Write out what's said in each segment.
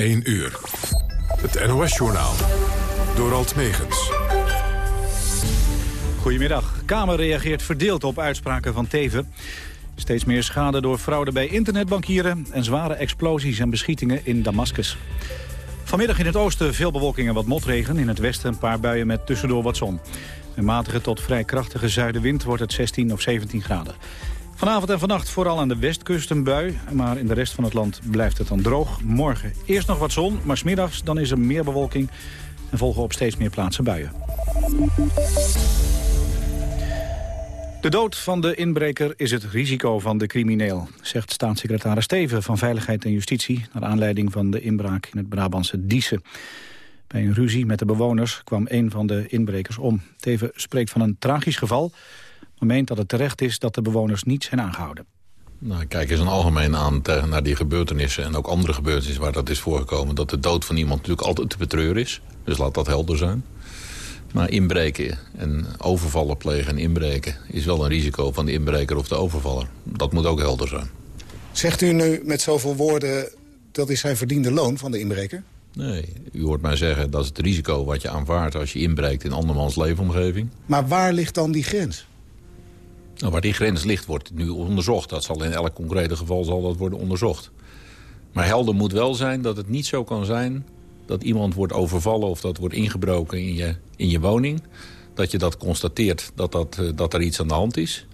1 uur. Het NOS-journaal. Door Alt Megens. Goedemiddag. Kamer reageert verdeeld op uitspraken van Teven. Steeds meer schade door fraude bij internetbankieren... en zware explosies en beschietingen in Damascus. Vanmiddag in het oosten veel bewolking en wat motregen. In het westen een paar buien met tussendoor wat zon. Een matige tot vrij krachtige zuidenwind wordt het 16 of 17 graden. Vanavond en vannacht vooral aan de westkust een bui. Maar in de rest van het land blijft het dan droog. Morgen eerst nog wat zon, maar smiddags dan is er meer bewolking... en volgen op steeds meer plaatsen buien. De dood van de inbreker is het risico van de crimineel, zegt staatssecretaris Steven van Veiligheid en Justitie, naar aanleiding van de inbraak in het Brabantse Diesen. Bij een ruzie met de bewoners kwam een van de inbrekers om. Teven spreekt van een tragisch geval, maar meent dat het terecht is dat de bewoners niet zijn aangehouden. Nou, kijk eens een algemeen aan tegen, naar die gebeurtenissen en ook andere gebeurtenissen waar dat is voorgekomen. Dat de dood van iemand natuurlijk altijd te betreuren is. Dus laat dat helder zijn. Maar inbreken en overvallen plegen en inbreken is wel een risico van de inbreker of de overvaller. Dat moet ook helder zijn. Zegt u nu met zoveel woorden dat is zijn verdiende loon van de inbreker? Nee, u hoort mij zeggen dat is het risico wat je aanvaardt als je inbreekt in andermans leefomgeving. Maar waar ligt dan die grens? Nou, waar die grens ligt wordt nu onderzocht. Dat zal in elk concrete geval zal dat worden onderzocht. Maar helder moet wel zijn dat het niet zo kan zijn dat iemand wordt overvallen of dat wordt ingebroken in je, in je woning. Dat je dat constateert dat, dat, eh, dat er iets aan de hand is.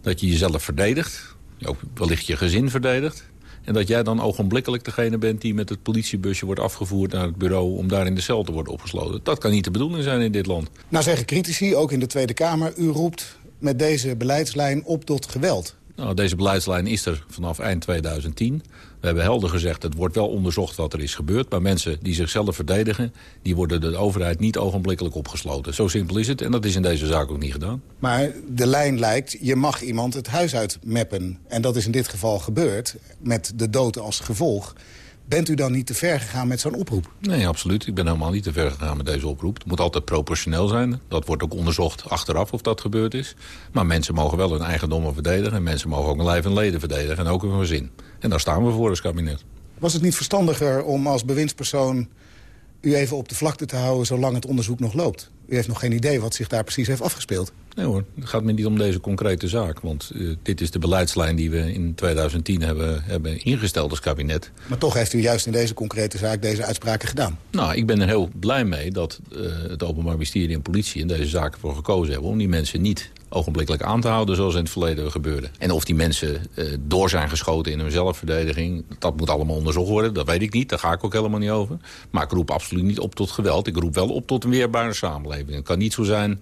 Dat je jezelf verdedigt. Ook wellicht je gezin verdedigt. En dat jij dan ogenblikkelijk degene bent die met het politiebusje wordt afgevoerd naar het bureau om daar in de cel te worden opgesloten. Dat kan niet de bedoeling zijn in dit land. Nou zeggen critici, ook in de Tweede Kamer, u roept met deze beleidslijn op tot geweld. Nou, deze beleidslijn is er vanaf eind 2010. We hebben helder gezegd, het wordt wel onderzocht wat er is gebeurd. Maar mensen die zichzelf verdedigen, die worden de overheid niet ogenblikkelijk opgesloten. Zo simpel is het en dat is in deze zaak ook niet gedaan. Maar de lijn lijkt, je mag iemand het huis uitmeppen. En dat is in dit geval gebeurd, met de dood als gevolg. Bent u dan niet te ver gegaan met zo'n oproep? Nee, absoluut. Ik ben helemaal niet te ver gegaan met deze oproep. Het moet altijd proportioneel zijn. Dat wordt ook onderzocht achteraf of dat gebeurd is. Maar mensen mogen wel hun eigendommen verdedigen. En mensen mogen ook hun lijf en leden verdedigen. En ook hun gezin. En daar staan we voor als kabinet. Was het niet verstandiger om als bewindspersoon u even op de vlakte te houden... zolang het onderzoek nog loopt? U heeft nog geen idee wat zich daar precies heeft afgespeeld. Nee hoor, het gaat me niet om deze concrete zaak. Want uh, dit is de beleidslijn die we in 2010 hebben, hebben ingesteld als kabinet. Maar toch heeft u juist in deze concrete zaak deze uitspraken gedaan. Nou, ik ben er heel blij mee dat uh, het Openbaar Ministerie en politie... in deze zaak voor gekozen hebben om die mensen niet ogenblikkelijk aan te houden... zoals in het verleden gebeurde. En of die mensen uh, door zijn geschoten in hun zelfverdediging... dat moet allemaal onderzocht worden, dat weet ik niet. Daar ga ik ook helemaal niet over. Maar ik roep absoluut niet op tot geweld. Ik roep wel op tot een weerbare samenleving. Het kan niet zo zijn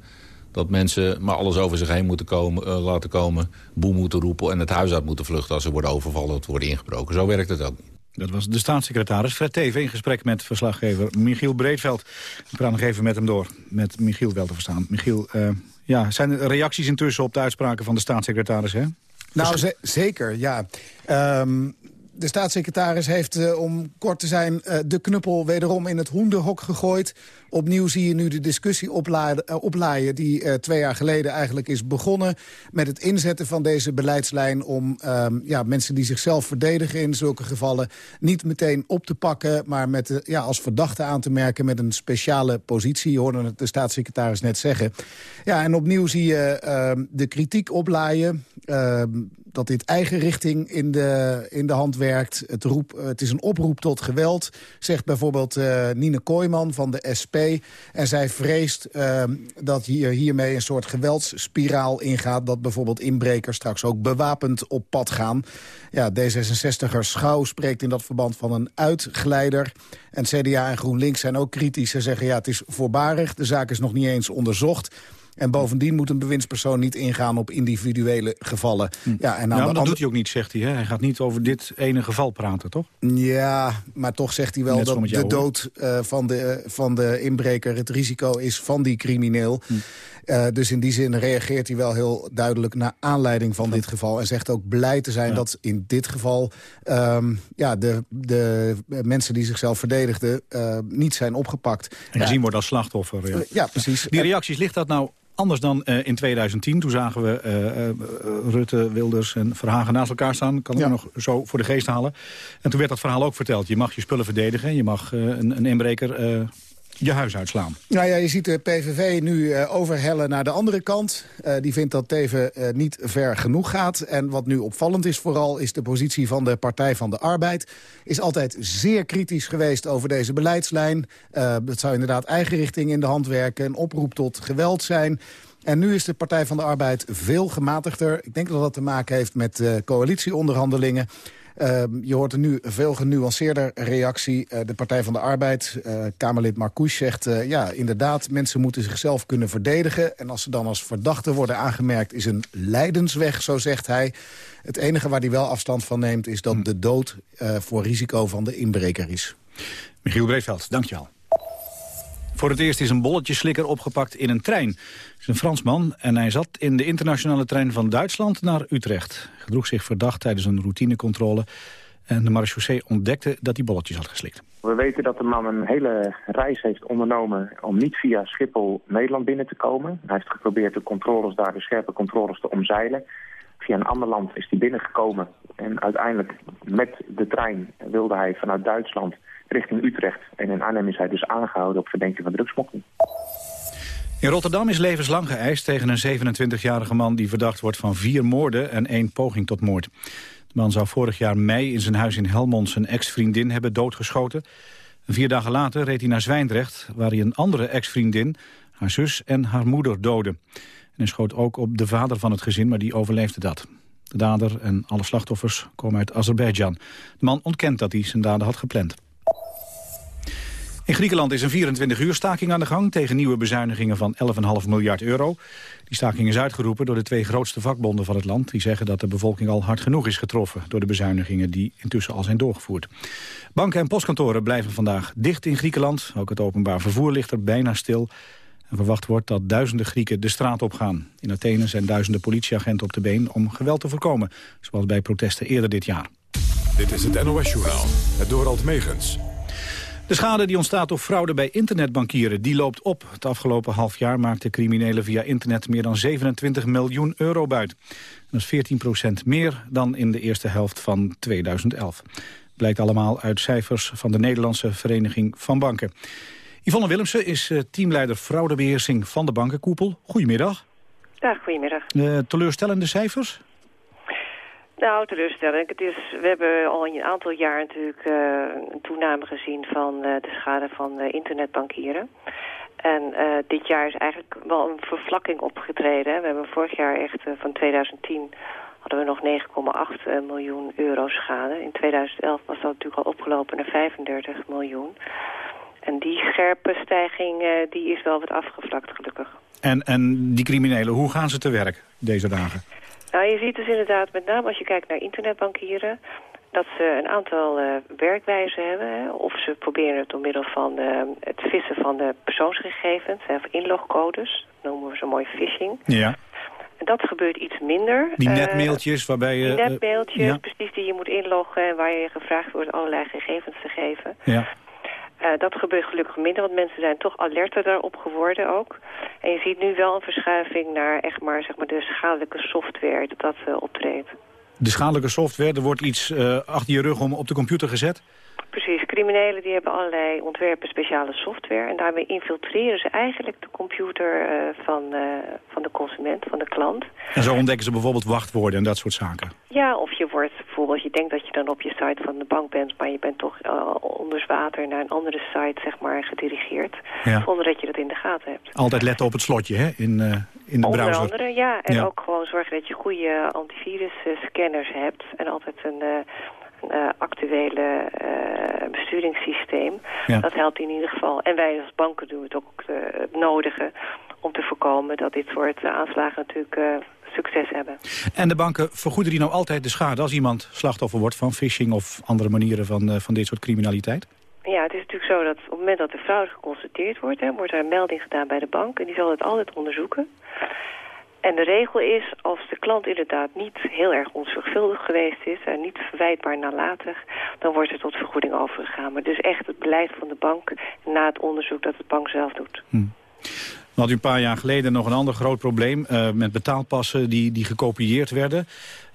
dat mensen maar alles over zich heen moeten komen, uh, laten komen... boe moeten roepen en het huis uit moeten vluchten... als ze worden overvallen of worden ingebroken. Zo werkt het ook niet. Dat was de staatssecretaris Fred Teven in gesprek met verslaggever Michiel Breedveld. Ik praat nog even met hem door, met Michiel wel te verstaan. Michiel, uh, ja, zijn er reacties intussen op de uitspraken van de staatssecretaris, hè? Nou, zeker, ja. Um, de staatssecretaris heeft, uh, om kort te zijn, uh, de knuppel wederom in het hoenderhok gegooid. Opnieuw zie je nu de discussie oplaaien, uh, oplaaien die uh, twee jaar geleden eigenlijk is begonnen... met het inzetten van deze beleidslijn om um, ja, mensen die zichzelf verdedigen in zulke gevallen... niet meteen op te pakken, maar met, ja, als verdachte aan te merken met een speciale positie. Je hoorde het de staatssecretaris net zeggen. Ja, en opnieuw zie je uh, de kritiek oplaaien... Uh, dat dit eigen richting in de, in de hand werkt. Het, roep, het is een oproep tot geweld, zegt bijvoorbeeld uh, Nine Kooijman van de SP. En zij vreest uh, dat hier, hiermee een soort geweldsspiraal ingaat... dat bijvoorbeeld inbrekers straks ook bewapend op pad gaan. Ja, D66er Schouw spreekt in dat verband van een uitglijder. En CDA en GroenLinks zijn ook kritisch. Ze zeggen ja, het is voorbarig, de zaak is nog niet eens onderzocht... En bovendien moet een bewindspersoon niet ingaan op individuele gevallen. Hm. Ja, en nou, dat doet hij ook niet, zegt hij. Hè? Hij gaat niet over dit ene geval praten, toch? Ja, maar toch zegt hij wel Net dat de dood uh, van, de, van de inbreker het risico is van die crimineel. Hm. Uh, dus in die zin reageert hij wel heel duidelijk naar aanleiding van dit geval. En zegt ook blij te zijn ja. dat in dit geval um, ja, de, de mensen die zichzelf verdedigden uh, niet zijn opgepakt. En gezien ja. wordt als slachtoffer. Ja, ja precies. Die reacties, ligt dat nou Anders dan in 2010. Toen zagen we Rutte, Wilders en Verhagen naast elkaar staan. Kan ik nog zo voor de geest halen. En toen werd dat verhaal ook verteld. Je mag je spullen verdedigen. Je mag een, een inbreker je huis uitslaan. Nou ja, je ziet de PVV nu uh, overhellen naar de andere kant. Uh, die vindt dat Teven uh, niet ver genoeg gaat. En wat nu opvallend is vooral, is de positie van de Partij van de Arbeid. Is altijd zeer kritisch geweest over deze beleidslijn. dat zou inderdaad eigen richting in de hand werken. Een oproep tot geweld zijn. En nu is de Partij van de Arbeid veel gematigder. Ik denk dat dat te maken heeft met coalitieonderhandelingen. Ehm, je hoort er nu een veel genuanceerder reactie. Uh, de Partij van de Arbeid, uh, Kamerlid Marcouch zegt... Uh, ja, inderdaad, mensen moeten zichzelf kunnen verdedigen. En als ze dan als verdachten worden aangemerkt... is een leidensweg, zo zegt hij. Het enige waar hij wel afstand van neemt... is dat hm. de dood voor risico van de inbreker is. Michiel Breedveld, dankjewel. Voor het eerst is een bolletjeslikker opgepakt in een trein. Het is een Fransman en hij zat in de internationale trein van Duitsland naar Utrecht. Gedroeg zich verdacht tijdens een routinecontrole. En de marechaussee ontdekte dat hij bolletjes had geslikt. We weten dat de man een hele reis heeft ondernomen om niet via Schiphol Nederland binnen te komen. Hij heeft geprobeerd de controles daar, de scherpe controles te omzeilen. Via een ander land is hij binnengekomen. En uiteindelijk met de trein wilde hij vanuit Duitsland richting Utrecht. En in Arnhem is hij dus aangehouden op verdenking van drugsmokkeling. In Rotterdam is levenslang geëist tegen een 27-jarige man... die verdacht wordt van vier moorden en één poging tot moord. De man zou vorig jaar mei in zijn huis in Helmond... zijn ex-vriendin hebben doodgeschoten. vier dagen later reed hij naar Zwijndrecht... waar hij een andere ex-vriendin, haar zus en haar moeder doodde. En hij schoot ook op de vader van het gezin, maar die overleefde dat. De dader en alle slachtoffers komen uit Azerbeidzjan. De man ontkent dat hij zijn daden had gepland. In Griekenland is een 24-uur staking aan de gang... tegen nieuwe bezuinigingen van 11,5 miljard euro. Die staking is uitgeroepen door de twee grootste vakbonden van het land. Die zeggen dat de bevolking al hard genoeg is getroffen... door de bezuinigingen die intussen al zijn doorgevoerd. Banken en postkantoren blijven vandaag dicht in Griekenland. Ook het openbaar vervoer ligt er bijna stil. En verwacht wordt dat duizenden Grieken de straat op gaan. In Athene zijn duizenden politieagenten op de been om geweld te voorkomen. Zoals bij protesten eerder dit jaar. Dit is het NOS-journaal, het Dorald Megens. De schade die ontstaat door fraude bij internetbankieren, die loopt op. Het afgelopen half jaar maakten criminelen via internet meer dan 27 miljoen euro buit. Dat is 14% meer dan in de eerste helft van 2011. Blijkt allemaal uit cijfers van de Nederlandse Vereniging van Banken. Yvonne Willemsen is eh, teamleider fraudebeheersing van de bankenkoepel. Goedemiddag. Ja, goedemiddag. Uh, teleurstellende cijfers? Nou, teleurstellend. Het is, we hebben al een aantal jaar natuurlijk uh, een toename gezien van uh, de schade van uh, internetbankieren. En dit jaar is eigenlijk wel een vervlakking opgetreden. We hebben vorig jaar echt van 2010 hadden we nog 9,8 miljoen euro schade. In 2011 was dat natuurlijk al opgelopen naar 35 miljoen. En die scherpe stijging die is wel wat afgevlakt gelukkig. En, en die criminelen, hoe gaan ze te werk deze dagen? Nou, je ziet dus inderdaad, met name als je kijkt naar internetbankieren... dat ze een aantal uh, werkwijzen hebben. Hè, of ze proberen het door middel van uh, het vissen van de persoonsgegevens... Hè, of inlogcodes, dat noemen we zo mooi phishing. Ja. En dat gebeurt iets minder. Die eh, netmailtjes waarbij je... Die netmailtjes, precies, die je moet inloggen... en waar je gevraagd wordt allerlei gegevens te geven. Ja. Uh, dat gebeurt gelukkig minder, want mensen zijn toch alerter daarop geworden ook. En je ziet nu wel een verschuiving naar echt maar, zeg maar, de schadelijke software dat dat uh, optreedt. De schadelijke software, er wordt iets uh, achter je rug om op de computer gezet? Precies, criminelen die hebben allerlei ontwerpen speciale software... en daarmee infiltreren ze eigenlijk de computer uh, van, uh, van de consument, van de klant. En zo ontdekken ze bijvoorbeeld wachtwoorden en dat soort zaken? Ja, of je wordt bijvoorbeeld, je denkt dat je dan op je site van de bank bent... maar je bent toch uh, onder water naar een andere site zeg maar, gedirigeerd... Ja. zonder dat je dat in de gaten hebt. Altijd letten op het slotje, hè, in, uh, in de Onder browser? Onder andere, ja. En ja. ook gewoon zorgen dat je goede antivirus scanners hebt... en altijd een uh, actuele uh, besturingssysteem. Ja. Dat helpt in ieder geval. En wij als banken doen het ook uh, het nodige om te voorkomen dat dit soort aanslagen natuurlijk succes hebben. En de banken vergoeden die nou altijd de schade als iemand slachtoffer wordt van phishing of andere manieren van, van dit soort criminaliteit? Ja, het is natuurlijk zo dat op het moment dat de fraude geconstateerd wordt, hè, wordt er een melding gedaan bij de bank en die zal het altijd onderzoeken. En de regel is, als de klant inderdaad niet heel erg onzorgvuldig geweest is... en niet verwijtbaar nalatig, dan wordt er tot vergoeding overgegaan. Maar dus echt het beleid van de bank na het onderzoek dat de bank zelf doet. Hm. had u een paar jaar geleden nog een ander groot probleem... Uh, met betaalpassen die, die gekopieerd werden.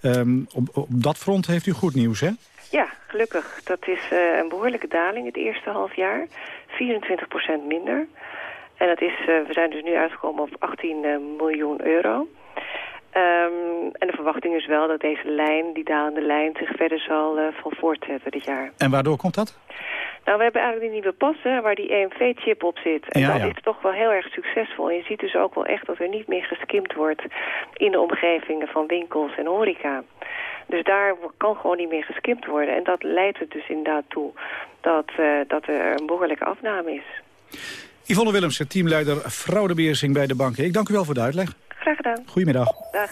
Um, op, op dat front heeft u goed nieuws, hè? Ja, gelukkig. Dat is uh, een behoorlijke daling het eerste half jaar. 24% minder. En dat is, uh, we zijn dus nu uitgekomen op 18 miljoen euro. Um, en de verwachting is wel dat deze lijn, die dalende lijn, zich verder zal, uh, zal voortzetten dit jaar. En waardoor komt dat? Nou, we hebben eigenlijk die nieuwe passen waar die EMV-chip op zit. En ja, dat ja. is toch wel heel erg succesvol. En je ziet dus ook wel echt dat er niet meer geskimd wordt in de omgevingen van winkels en horeca. Dus daar kan gewoon niet meer geskimd worden. En dat leidt er dus inderdaad toe dat, uh, dat er een behoorlijke afname is. Yvonne Willemsen, teamleider fraudebeheersing bij de banken. Ik dank u wel voor de uitleg. Graag gedaan. Goedemiddag. Dag.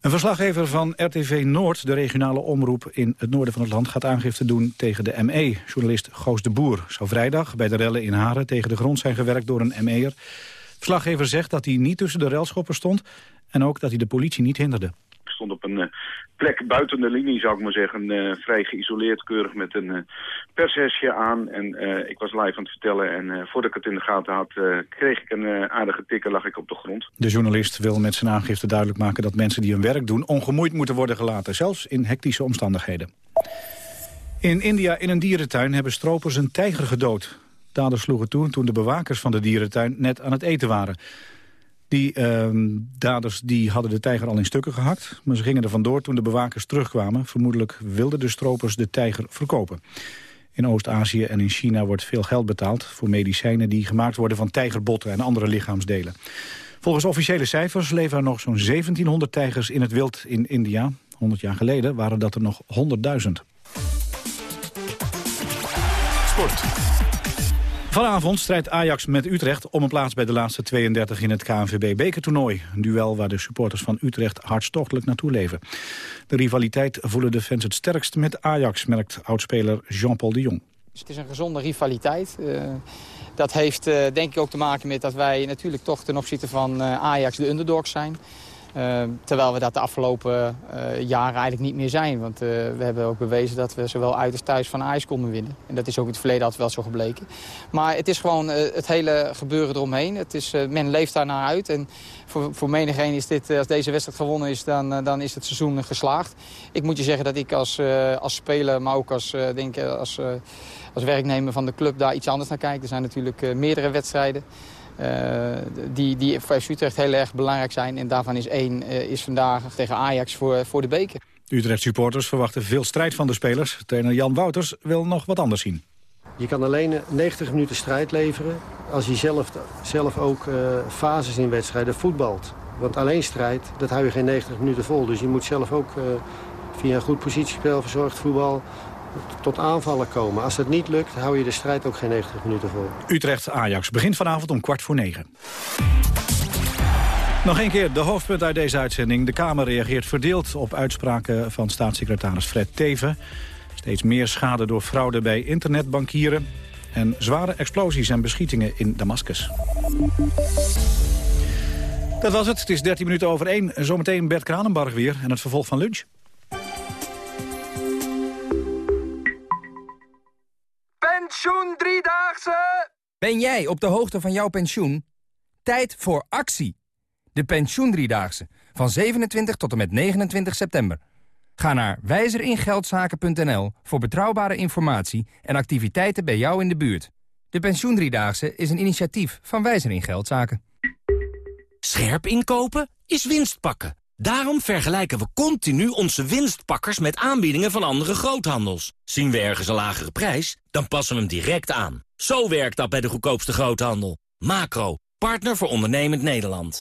Een verslaggever van RTV Noord, de regionale omroep in het noorden van het land... gaat aangifte doen tegen de ME. Journalist Goos de Boer zou vrijdag bij de rellen in Haren... tegen de grond zijn gewerkt door een ME'er. Verslaggever zegt dat hij niet tussen de relschoppers stond... en ook dat hij de politie niet hinderde stond op een uh, plek buiten de linie, zou ik maar zeggen. Uh, vrij geïsoleerd, keurig met een uh, pershesje aan. En ik was live aan het vertellen. En voordat ik het in de gaten had, kreeg ik een aardige tik en lag ik op de grond. De journalist wil met zijn aangifte duidelijk maken dat mensen die hun werk doen... ongemoeid moeten worden gelaten, zelfs in hectische omstandigheden. In India in een dierentuin hebben stropers een tijger gedood. Daders sloegen toe toen de bewakers van de dierentuin net aan het eten waren. Die uh, daders die hadden de tijger al in stukken gehakt. Maar ze gingen er vandoor toen de bewakers terugkwamen. Vermoedelijk wilden de stropers de tijger verkopen. In Oost-Azië en in China wordt veel geld betaald... voor medicijnen die gemaakt worden van tijgerbotten en andere lichaamsdelen. Volgens officiële cijfers leven er nog zo'n 1700 tijgers in het wild in India. 100 jaar geleden waren dat er nog 100.000. Sport. Vanavond strijdt Ajax met Utrecht om een plaats bij de laatste 32 in het KNVB-bekertoernooi. Een duel waar de supporters van Utrecht hartstochtelijk naartoe leven. De rivaliteit voelen de fans het sterkst met Ajax, merkt oudspeler Jean-Paul de Jong. het is een gezonde rivaliteit. Uh, dat heeft uh, denk ik ook te maken met dat wij natuurlijk toch ten opzichte van uh, Ajax de underdogs zijn. Uh, terwijl we dat de afgelopen uh, jaren eigenlijk niet meer zijn. Want uh, we hebben ook bewezen dat we zowel uit als thuis van IJs konden winnen. En dat is ook in het verleden altijd wel zo gebleken. Maar het is gewoon het hele gebeuren eromheen. Het is, men leeft daarnaar uit. En voor, voor menigeen is dit, als deze wedstrijd gewonnen is, dan, dan is het seizoen geslaagd. Ik moet je zeggen dat ik als, als speler, maar ook als, denk, als, als werknemer van de club daar iets anders naar kijk. Er zijn natuurlijk meerdere wedstrijden. Uh, die, die voor Utrecht heel erg belangrijk zijn. En daarvan is één uh, is vandaag tegen Ajax voor, voor de beker. Utrecht supporters verwachten veel strijd van de spelers. Trainer Jan Wouters wil nog wat anders zien. Je kan alleen 90 minuten strijd leveren als je zelf, zelf ook uh, fases in wedstrijden voetbalt. Want alleen strijd, dat hou je geen 90 minuten vol. Dus je moet zelf ook via een goed positiespel, verzorgd voetbal tot aanvallen komen. Als dat niet lukt, hou je de strijd ook geen 90 minuten vol. Utrecht-Ajax begint vanavond om kwart voor negen. Nog een keer de hoofdpunt uit deze uitzending. De Kamer reageert verdeeld op uitspraken van staatssecretaris Fred Teven. Steeds meer schade door fraude bij internetbankieren. En zware explosies en beschietingen in Damascus. Dat was het. Het is 13 minuten over 1. Zometeen Bert Kranenbarg weer en het vervolg van lunch. Pensioen Driedaagse! Ben jij op de hoogte van jouw pensioen? Tijd voor actie. De Pensioen Driedaagse. Van 27 tot en met 29 september. Ga naar wijzeringeldzaken.nl voor betrouwbare informatie en activiteiten bij jou in de buurt. De Pensioen Driedaagse is een initiatief van Wijzer in Geldzaken. Scherp inkopen is winst pakken. Daarom vergelijken we continu onze winstpakkers met aanbiedingen van andere groothandels. Zien we ergens een lagere prijs, dan passen we hem direct aan. Zo werkt dat bij de goedkoopste groothandel. Macro, partner voor ondernemend Nederland.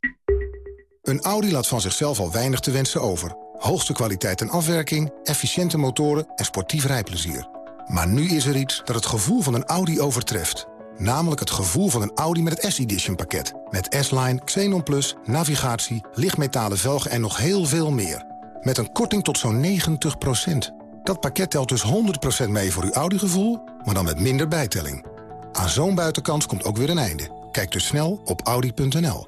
Een Audi laat van zichzelf al weinig te wensen over. Hoogste kwaliteit en afwerking, efficiënte motoren en sportief rijplezier. Maar nu is er iets dat het gevoel van een Audi overtreft. Namelijk het gevoel van een Audi met het S-Edition pakket. Met S-Line, Xenon Plus, navigatie, lichtmetalen velgen en nog heel veel meer. Met een korting tot zo'n 90% Dat pakket telt dus 100% mee voor uw Audi-gevoel, maar dan met minder bijtelling. Aan zo'n buitenkans komt ook weer een einde. Kijk dus snel op Audi.nl.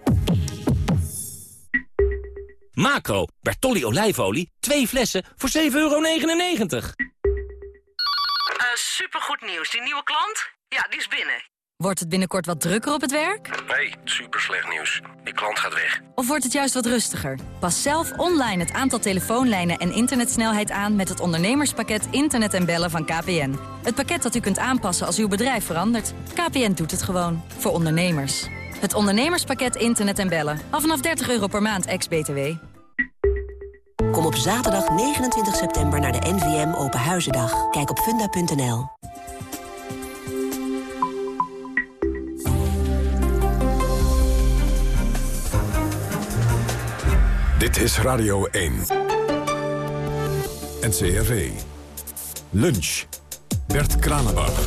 Macro, Bertolli olijfolie, twee flessen voor 7,99 euro. Uh, supergoed nieuws. Die nieuwe klant? Ja, die is binnen. Wordt het binnenkort wat drukker op het werk? Nee, super slecht nieuws. Die klant gaat weg. Of wordt het juist wat rustiger? Pas zelf online het aantal telefoonlijnen en internetsnelheid aan... met het ondernemerspakket Internet en Bellen van KPN. Het pakket dat u kunt aanpassen als uw bedrijf verandert. KPN doet het gewoon. Voor ondernemers. Het ondernemerspakket Internet en Bellen. Al vanaf 30 euro per maand, ex-BTW. Kom op zaterdag 29 september naar de NVM Open Huizendag. Kijk op funda.nl. Dit is Radio 1. NCRV. Lunch. Bert Kranenbach.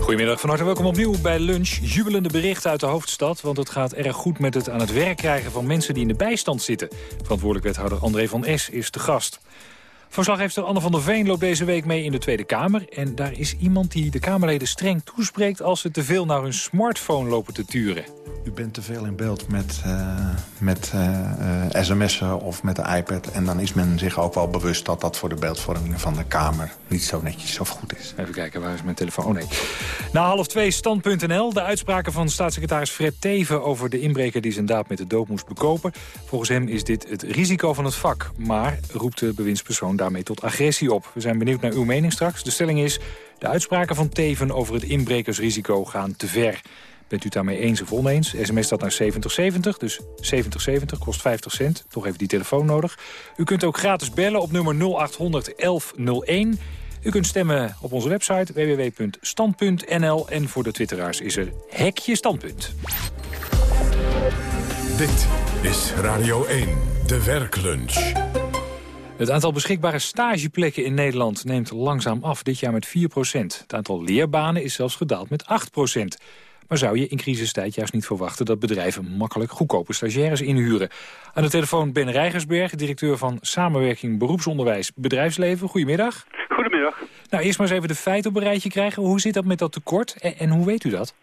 Goedemiddag, van harte welkom opnieuw bij Lunch. Jubelende berichten uit de hoofdstad, want het gaat erg goed met het aan het werk krijgen van mensen die in de bijstand zitten. Verantwoordelijk wethouder André van S. is te gast. Verslaggever Anne van der Veen loopt deze week mee in de Tweede Kamer. En daar is iemand die de Kamerleden streng toespreekt... als ze te veel naar hun smartphone lopen te turen. U bent te veel in beeld met, uh, met uh, uh, sms'en of met de iPad. En dan is men zich ook wel bewust dat dat voor de beeldvorming van de Kamer... niet zo netjes of goed is. Even kijken, waar is mijn telefoon? Oh nee. Na half twee stand.nl. De uitspraken van staatssecretaris Fred Teven... over de inbreker die zijn daad met de dood moest bekopen. Volgens hem is dit het risico van het vak. Maar, roept de bewindspersoon daarmee tot agressie op. We zijn benieuwd naar uw mening straks. De stelling is, de uitspraken van Teven over het inbrekersrisico gaan te ver. Bent u daarmee eens of oneens? SMS staat naar 7070, dus 7070 kost 50 cent. Toch even die telefoon nodig. U kunt ook gratis bellen op nummer 0800 1101. U kunt stemmen op onze website www.stand.nl. En voor de twitteraars is er Hekje Standpunt. Dit is Radio 1, de werklunch. Het aantal beschikbare stageplekken in Nederland neemt langzaam af, dit jaar met 4% Het aantal leerbanen is zelfs gedaald met 8% Maar zou je in crisistijd juist niet verwachten dat bedrijven makkelijk goedkope stagiaires inhuren? Aan de telefoon Ben Rijgersberg, directeur van Samenwerking Beroepsonderwijs Bedrijfsleven. Goedemiddag. Goedemiddag. Nou, eerst maar eens even de feiten op een rijtje krijgen. Hoe zit dat met dat tekort en, en hoe weet u dat?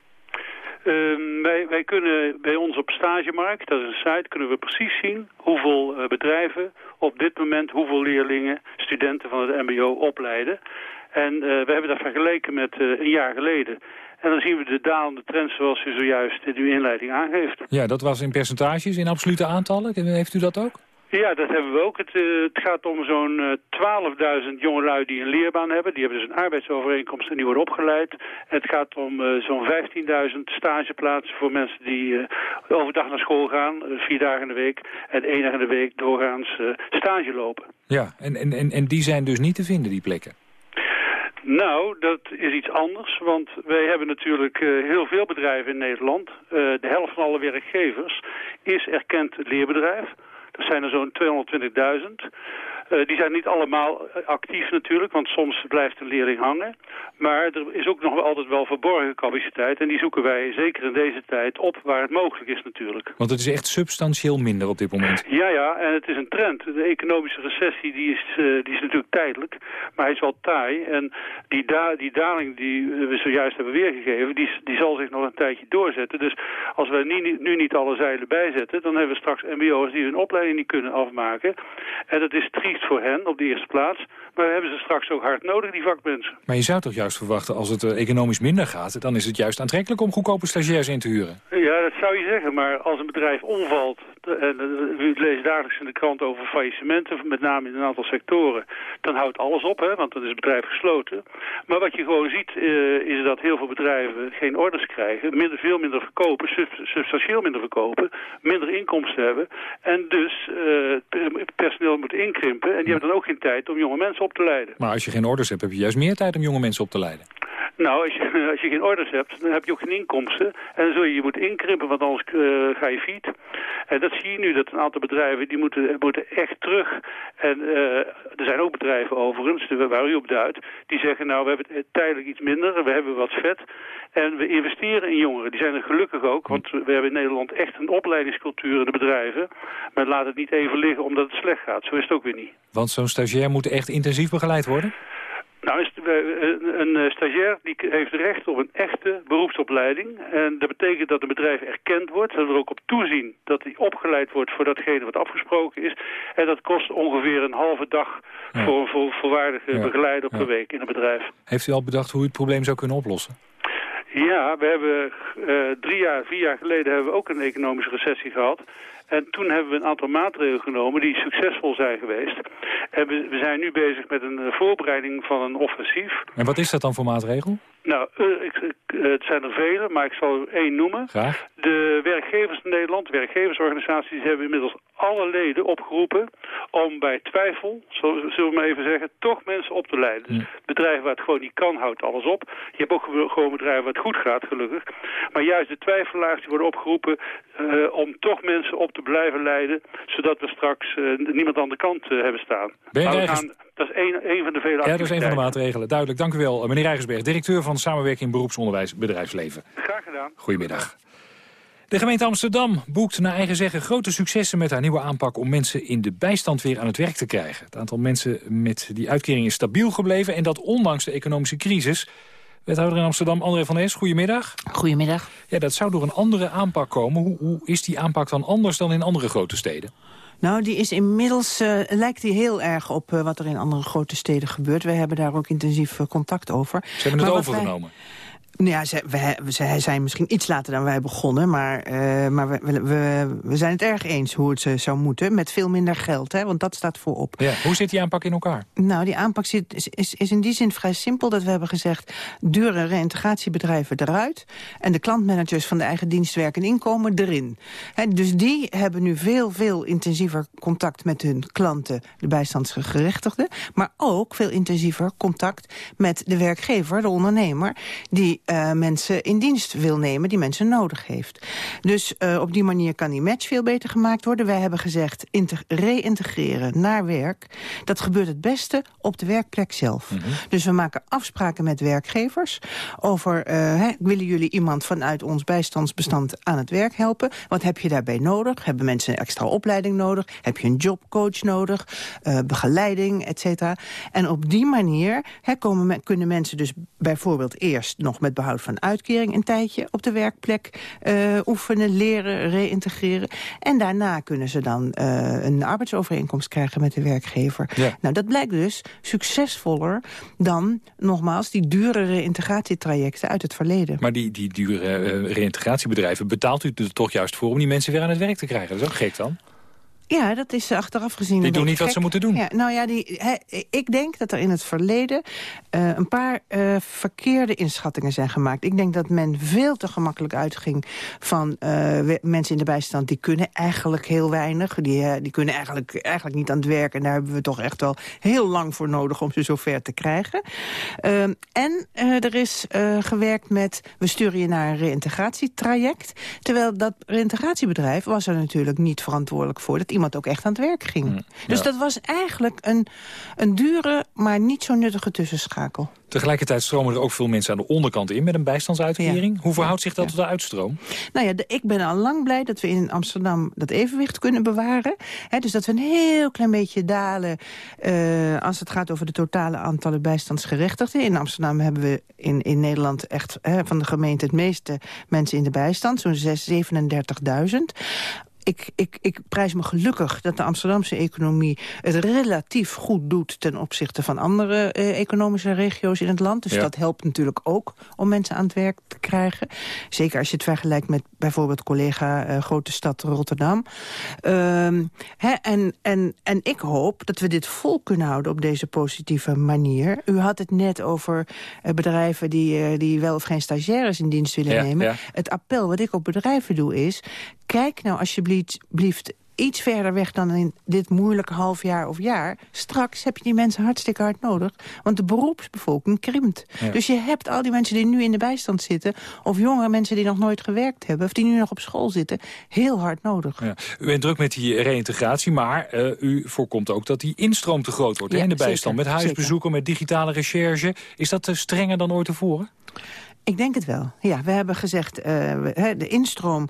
Uh, wij, wij, kunnen bij ons op Stagemarkt, dat is een site, kunnen we precies zien hoeveel uh, bedrijven op dit moment hoeveel leerlingen, studenten van het mbo opleiden. En uh, we hebben dat vergeleken met uh, een jaar geleden. En dan zien we de dalende trend zoals u zojuist in uw inleiding aangeeft. Ja, dat was in percentages, in absolute aantallen. Heeft u dat ook? Ja, dat hebben we ook. Het, uh, het gaat om zo'n uh, 12.000 jongelui die een leerbaan hebben. Die hebben dus een arbeidsovereenkomst en die worden opgeleid. Het gaat om uh, zo'n 15.000 stageplaatsen voor mensen die overdag naar school gaan. vier dagen in de week. En één dag in de week doorgaans stage lopen. Ja, en, en, en die zijn dus niet te vinden, die plekken? Nou, dat is iets anders, want wij hebben natuurlijk uh, heel veel bedrijven in Nederland. Uh, de helft van alle werkgevers is erkend leerbedrijf. Zijn er zo'n 220.000. Uh, die zijn niet allemaal actief natuurlijk, want soms blijft een leerling hangen. Maar er is ook nog altijd wel verborgen capaciteit. En die zoeken wij zeker in deze tijd op waar het mogelijk is natuurlijk. Want het is echt substantieel minder op dit moment. Ja, ja, en het is een trend. De economische recessie die is, uh, die is natuurlijk tijdelijk, maar hij is wel taai. En die, da die daling die we zojuist hebben weergegeven, die, die zal zich nog een tijdje doorzetten. Dus als we nu, nu niet alle zeilen bijzetten, dan hebben we straks mbo'ers die hun opleiding niet kunnen afmaken. En dat is triest voor hen op de eerste plaats. Maar we hebben ze straks ook hard nodig, die vakmensen. Maar je zou toch juist verwachten, als het uh, economisch minder gaat... dan is het juist aantrekkelijk om goedkope stagiairs in te huren? Ja, dat zou je zeggen. Maar als een bedrijf omvalt... en uh, u leest dagelijks in de krant over faillissementen... met name in een aantal sectoren... dan houdt alles op, hè, want dan is het bedrijf gesloten. Maar wat je gewoon ziet, uh, is dat heel veel bedrijven geen orders krijgen... Minder, veel minder verkopen, substantieel minder verkopen... minder inkomsten hebben... en dus personeel moet inkrimpen... en die hebben dan ook geen tijd om jonge mensen op te leiden. Maar als je geen orders hebt, heb je juist meer tijd om jonge mensen op te leiden. Nou, als je, als je geen orders hebt, dan heb je ook geen inkomsten. En dan zul je je moeten inkrimpen, want anders uh, ga je fiet. En dat zie je nu, dat een aantal bedrijven, die moeten, moeten echt terug. En uh, er zijn ook bedrijven overigens, waar u op duidt, die zeggen, nou, we hebben tijdelijk iets minder, we hebben wat vet. En we investeren in jongeren. Die zijn er gelukkig ook, want we hebben in Nederland echt een opleidingscultuur in de bedrijven. Maar laat het niet even liggen omdat het slecht gaat. Zo is het ook weer niet. Want zo'n stagiair moet echt intensief begeleid worden? Nou, een, een stagiair die heeft recht op een echte beroepsopleiding. En dat betekent dat een bedrijf erkend wordt. Dat we er ook op toezien dat hij opgeleid wordt voor datgene wat afgesproken is. En dat kost ongeveer een halve dag ja. voor een volwaardige ja. begeleider per ja. week in een bedrijf. Heeft u al bedacht hoe u het probleem zou kunnen oplossen? Ja, we hebben uh, drie jaar, vier jaar geleden hebben we ook een economische recessie gehad. En toen hebben we een aantal maatregelen genomen die succesvol zijn geweest. En we, we zijn nu bezig met een voorbereiding van een offensief. En wat is dat dan voor maatregel? Nou, uh, ik, het zijn er vele, maar ik zal er één noemen. Graag. De werkgevers in Nederland, werkgeversorganisaties, hebben inmiddels alle leden opgeroepen om bij twijfel, zullen we maar even zeggen, toch mensen op te leiden. Dus bedrijven waar het gewoon niet kan, houdt alles op. Je hebt ook gewoon bedrijven waar het goed gaat, gelukkig. Maar juist de twijfelaars die worden opgeroepen uh, om toch mensen op te blijven leiden, zodat we straks uh, niemand aan de kant uh, hebben staan. Ben je we gaan, dat is één, één van de vele Ja, dat is één van de maatregelen. Duidelijk, dank u wel. Meneer Rijgersberg, directeur van Samenwerking Beroepsonderwijs Bedrijfsleven. Graag gedaan. Goedemiddag. De gemeente Amsterdam boekt naar eigen zeggen grote successen met haar nieuwe aanpak om mensen in de bijstand weer aan het werk te krijgen. Het aantal mensen met die uitkering is stabiel gebleven en dat ondanks de economische crisis. Wethouder in Amsterdam, André van Es, goedemiddag. Goedemiddag. Ja, dat zou door een andere aanpak komen. Hoe, hoe is die aanpak dan anders dan in andere grote steden? Nou, die is inmiddels, uh, lijkt die heel erg op uh, wat er in andere grote steden gebeurt. We hebben daar ook intensief uh, contact over. Ze hebben het overgenomen. Wij... Ja, zij, wij, zij zijn misschien iets later dan wij begonnen... maar, uh, maar we, we, we, zijn het erg eens hoe het zou moeten... met veel minder geld, hè, want dat staat voorop. Ja, hoe zit die aanpak in elkaar? Nou, die aanpak zit, is, is, is in die zin vrij simpel... dat we hebben gezegd, dure reïntegratiebedrijven eruit... en de klantmanagers van de eigen dienstwerk en inkomen erin. Hè, dus die hebben nu veel, veel intensiever contact met hun klanten... de bijstandsgerechtigden, maar ook veel intensiever contact... met de werkgever, de ondernemer... die uh, mensen in dienst wil nemen die mensen nodig heeft. Dus uh, op die manier kan die match veel beter gemaakt worden. Wij hebben gezegd reïntegreren naar werk. Dat gebeurt het beste op de werkplek zelf. Mm -hmm. Dus we maken afspraken met werkgevers over... Uh, hè, willen jullie iemand vanuit ons bijstandsbestand aan het werk helpen? Wat heb je daarbij nodig? Hebben mensen een extra opleiding nodig? Heb je een jobcoach nodig? begeleiding, et cetera. En op die manier hè, komen, kunnen mensen dus bijvoorbeeld eerst nog met behoud van uitkering een tijdje op de werkplek uh, oefenen, leren, reïntegreren. En daarna kunnen ze dan uh, een arbeidsovereenkomst krijgen met de werkgever. Ja. Nou, dat blijkt dus succesvoller dan, nogmaals, die dure reïntegratietrajecten uit het verleden. Maar die, die dure uh, reïntegratiebedrijven betaalt u er toch juist voor om die mensen weer aan het werk te krijgen. Dat is ook gek dan? Ja, dat is achteraf gezien... Die doen niet gek. wat ze moeten doen. Ja, nou ja, die, he, ik denk dat er in het verleden uh, een paar uh, verkeerde inschattingen zijn gemaakt. Ik denk dat men veel te gemakkelijk uitging van uh, mensen in de bijstand... die kunnen eigenlijk heel weinig. Die, die kunnen eigenlijk, eigenlijk niet aan het werk. En daar hebben we toch echt wel heel lang voor nodig om ze zover te krijgen. en er is gewerkt met, we sturen je naar een reïntegratietraject. Terwijl dat reïntegratiebedrijf was er natuurlijk niet verantwoordelijk voor... Dat iemand ook echt aan het werk ging. Mm, dus ja. dat was eigenlijk een, een dure, maar niet zo nuttige tussenschakel. Tegelijkertijd stromen er ook veel mensen aan de onderkant in met een bijstandsuitkering. Ja. Hoe verhoudt zich dat ja. tot de uitstroom? Nou ja, de, ik ben al lang blij dat we in Amsterdam dat evenwicht kunnen bewaren. He, dus dat we een heel klein beetje dalen uh, als het gaat over de totale aantallen bijstandsgerechtigden. In Amsterdam hebben we in, in Nederland echt he, van de gemeente het meeste mensen in de bijstand. Zo'n 37.000 ik, ik, ik prijs me gelukkig dat de Amsterdamse economie het relatief goed doet ten opzichte van andere eh, economische regio's in het land. Dus ja. dat helpt natuurlijk ook om mensen aan het werk te krijgen. Zeker als je het vergelijkt met bijvoorbeeld collega uh, grote stad Rotterdam. Um, hè, en, en, en ik hoop dat we dit vol kunnen houden op deze positieve manier. U had het net over uh, bedrijven die, uh, die wel of geen stagiaires in dienst willen ja, nemen. Ja. Het appel wat ik op bedrijven doe is... kijk nou alsjeblieft iets verder weg dan in dit moeilijke half jaar of jaar. Straks heb je die mensen hartstikke hard nodig. Want de beroepsbevolking krimpt. Ja. Dus je hebt al die mensen die nu in de bijstand zitten... of jongere mensen die nog nooit gewerkt hebben... of die nu nog op school zitten, heel hard nodig. Ja. U bent druk met die reïntegratie, maar uh, u voorkomt ook dat die instroom te groot wordt Ja, in de bijstand. zeker, met huisbezoeken, met digitale recherche. Is dat uh, strenger dan ooit tevoren? Ik denk het wel. Ja, we hebben gezegd, uh, de instroom...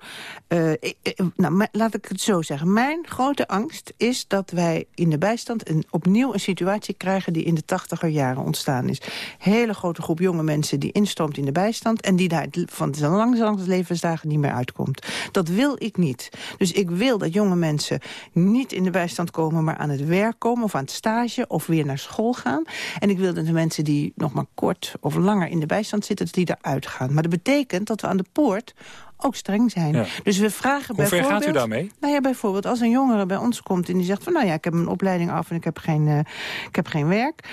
Ik, nou, laat ik het zo zeggen. Mijn grote angst is dat wij in de bijstand een, opnieuw een situatie krijgen... die in de tachtiger jaren ontstaan is. Hele grote groep jonge mensen die instroomt in de bijstand... en die daar van zijn langzaam levensdagen niet meer uitkomt. Dat wil ik niet. Dus ik wil dat jonge mensen niet in de bijstand komen... maar aan het werk komen of aan het stage of weer naar school gaan. En ik wil dat de mensen die nog maar kort of langer in de bijstand zitten... dat die daar uitgaan. Maar dat betekent dat we aan de poort ook streng zijn. Ja. Dus we vragen Hoe ver bijvoorbeeld... gaat u daarmee? Nou ja, bijvoorbeeld als een jongere bij ons komt en die zegt van... nou ja, ik heb een opleiding af en ik heb geen, eh, ik heb geen werk.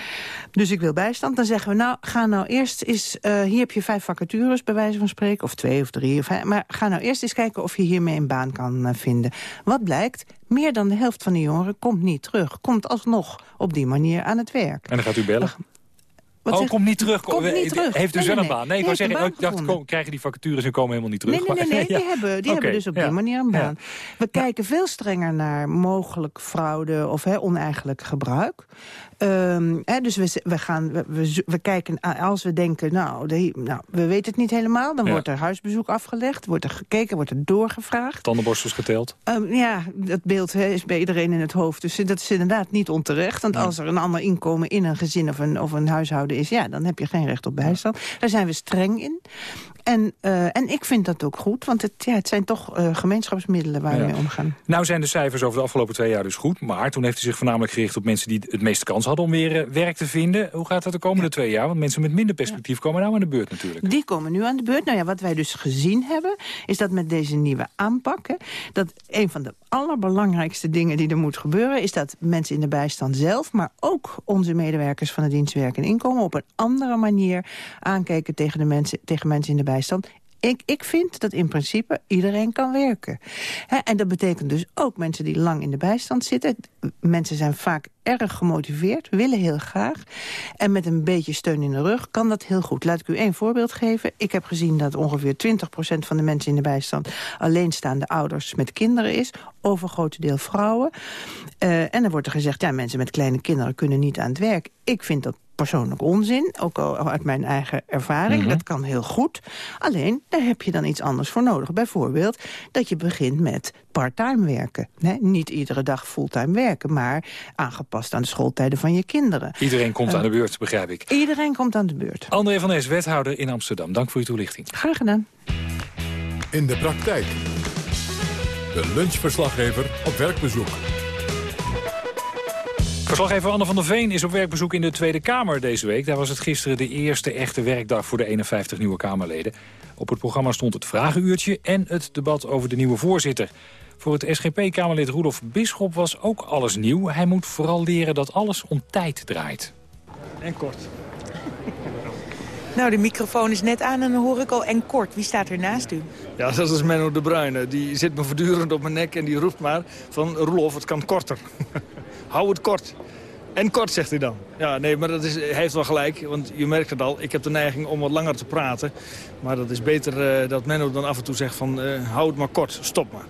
Dus ik wil bijstand. Dan zeggen we, nou, ga nou eerst eens... eh, hier heb je vijf vacatures, bij wijze van spreken. Of twee of drie. Of, vijf, maar ga nou eerst eens kijken of je hiermee een baan kan eh, vinden. Wat blijkt? Meer dan de helft van de jongeren komt niet terug. Komt alsnog op die manier aan het werk. En dan gaat u bellen? Wat oh, zegt- komt niet terug. Komt niet terug. Heeft u Nee, wel nee, een baan? Nee, ik wou zeggen, ik dacht, kom, krijgen die vacatures en komen helemaal niet terug. Nee, nee, nee, nee, Ja. die, hebben, die hebben dus op ja. die manier een baan. We kijken veel strenger naar mogelijk fraude of hè, oneigenlijk gebruik. Ehm, hè, dus we, we, gaan, we, we, kijken, als we denken, nou, de- nou, we weten het niet helemaal... dan Ja. wordt er huisbezoek afgelegd, wordt er gekeken, wordt er doorgevraagd. Tandenborstels geteld. Ehm, ja, dat beeld hè, is bij iedereen in het hoofd. Dus dat is inderdaad niet onterecht. Want als er een ander inkomen in een gezin of een, of een huishouden is... ja, dan heb je geen recht op bijstand. Daar zijn we streng in. En, eh, en ik vind dat ook goed, want het, ja, het zijn toch eh, gemeenschapsmiddelen waar we mee omgaan. Nou zijn de cijfers over de afgelopen twee jaar dus goed. Maar toen heeft hij zich voornamelijk gericht op mensen die het meeste kans hadden om weer eh, werk te vinden. Hoe gaat dat de komende twee jaar? Want mensen met minder perspectief komen nou aan de beurt natuurlijk. Die komen nu aan de beurt. Nou ja, wat wij dus gezien hebben, is dat met deze nieuwe aanpak... Hè, dat een van de allerbelangrijkste dingen die er moet gebeuren... is dat mensen in de bijstand zelf, maar ook onze medewerkers van de dienst Werk en Inkomen... op een andere manier aankijken tegen, de mensen, tegen mensen in de bijstand... Ik, ik vind dat in principe iedereen kan werken. En dat betekent dus ook mensen die lang in de bijstand zitten. Mensen zijn vaak erg gemotiveerd, willen heel graag. En met een beetje steun in de rug kan dat heel goed. Laat ik u één voorbeeld geven. Ik heb gezien dat ongeveer 20% van de mensen in de bijstand... alleenstaande ouders met kinderen is. Overgrote deel vrouwen. Eh, en dan wordt er gezegd, ja, mensen met kleine kinderen kunnen niet aan het werk. Ik vind dat persoonlijk onzin, ook al uit mijn eigen ervaring. Mhm. Dat kan heel goed. Alleen, daar heb je dan iets anders voor nodig. Bijvoorbeeld dat je begint met parttime werken. Hè? Niet iedere dag fulltime werken, maar aangepast aan de schooltijden van je kinderen. Iedereen komt Eh, aan de beurt, begrijp ik. Iedereen komt aan de beurt. André van Nes, wethouder in Amsterdam. Dank voor uw toelichting. Graag gedaan. In de praktijk. De lunchverslaggever op werkbezoek. Verslaggever Anne van der Veen is op werkbezoek in de Tweede Kamer deze week. Daar was het gisteren de eerste echte werkdag voor de 51 nieuwe Kamerleden. Op het programma stond het vragenuurtje en het debat over de nieuwe voorzitter. Voor het SGP-Kamerlid Roelof Bisschop was ook alles nieuw. Hij moet vooral leren dat alles om tijd draait. En kort. Nou, de microfoon is net aan en dan hoor ik al en kort. Wie staat er naast u? Ja, dat is Menno de Bruyne. Die zit me voortdurend op mijn nek en die roept maar van... Roelof, het kan korter. Hou het kort. En kort, zegt hij dan. Ja, nee, maar dat is, hij heeft wel gelijk. Want je merkt het al, ik heb de neiging om wat langer te praten. Maar dat is beter eh, dat Menno dan af en toe zegt van... eh, hou het maar kort, stop maar.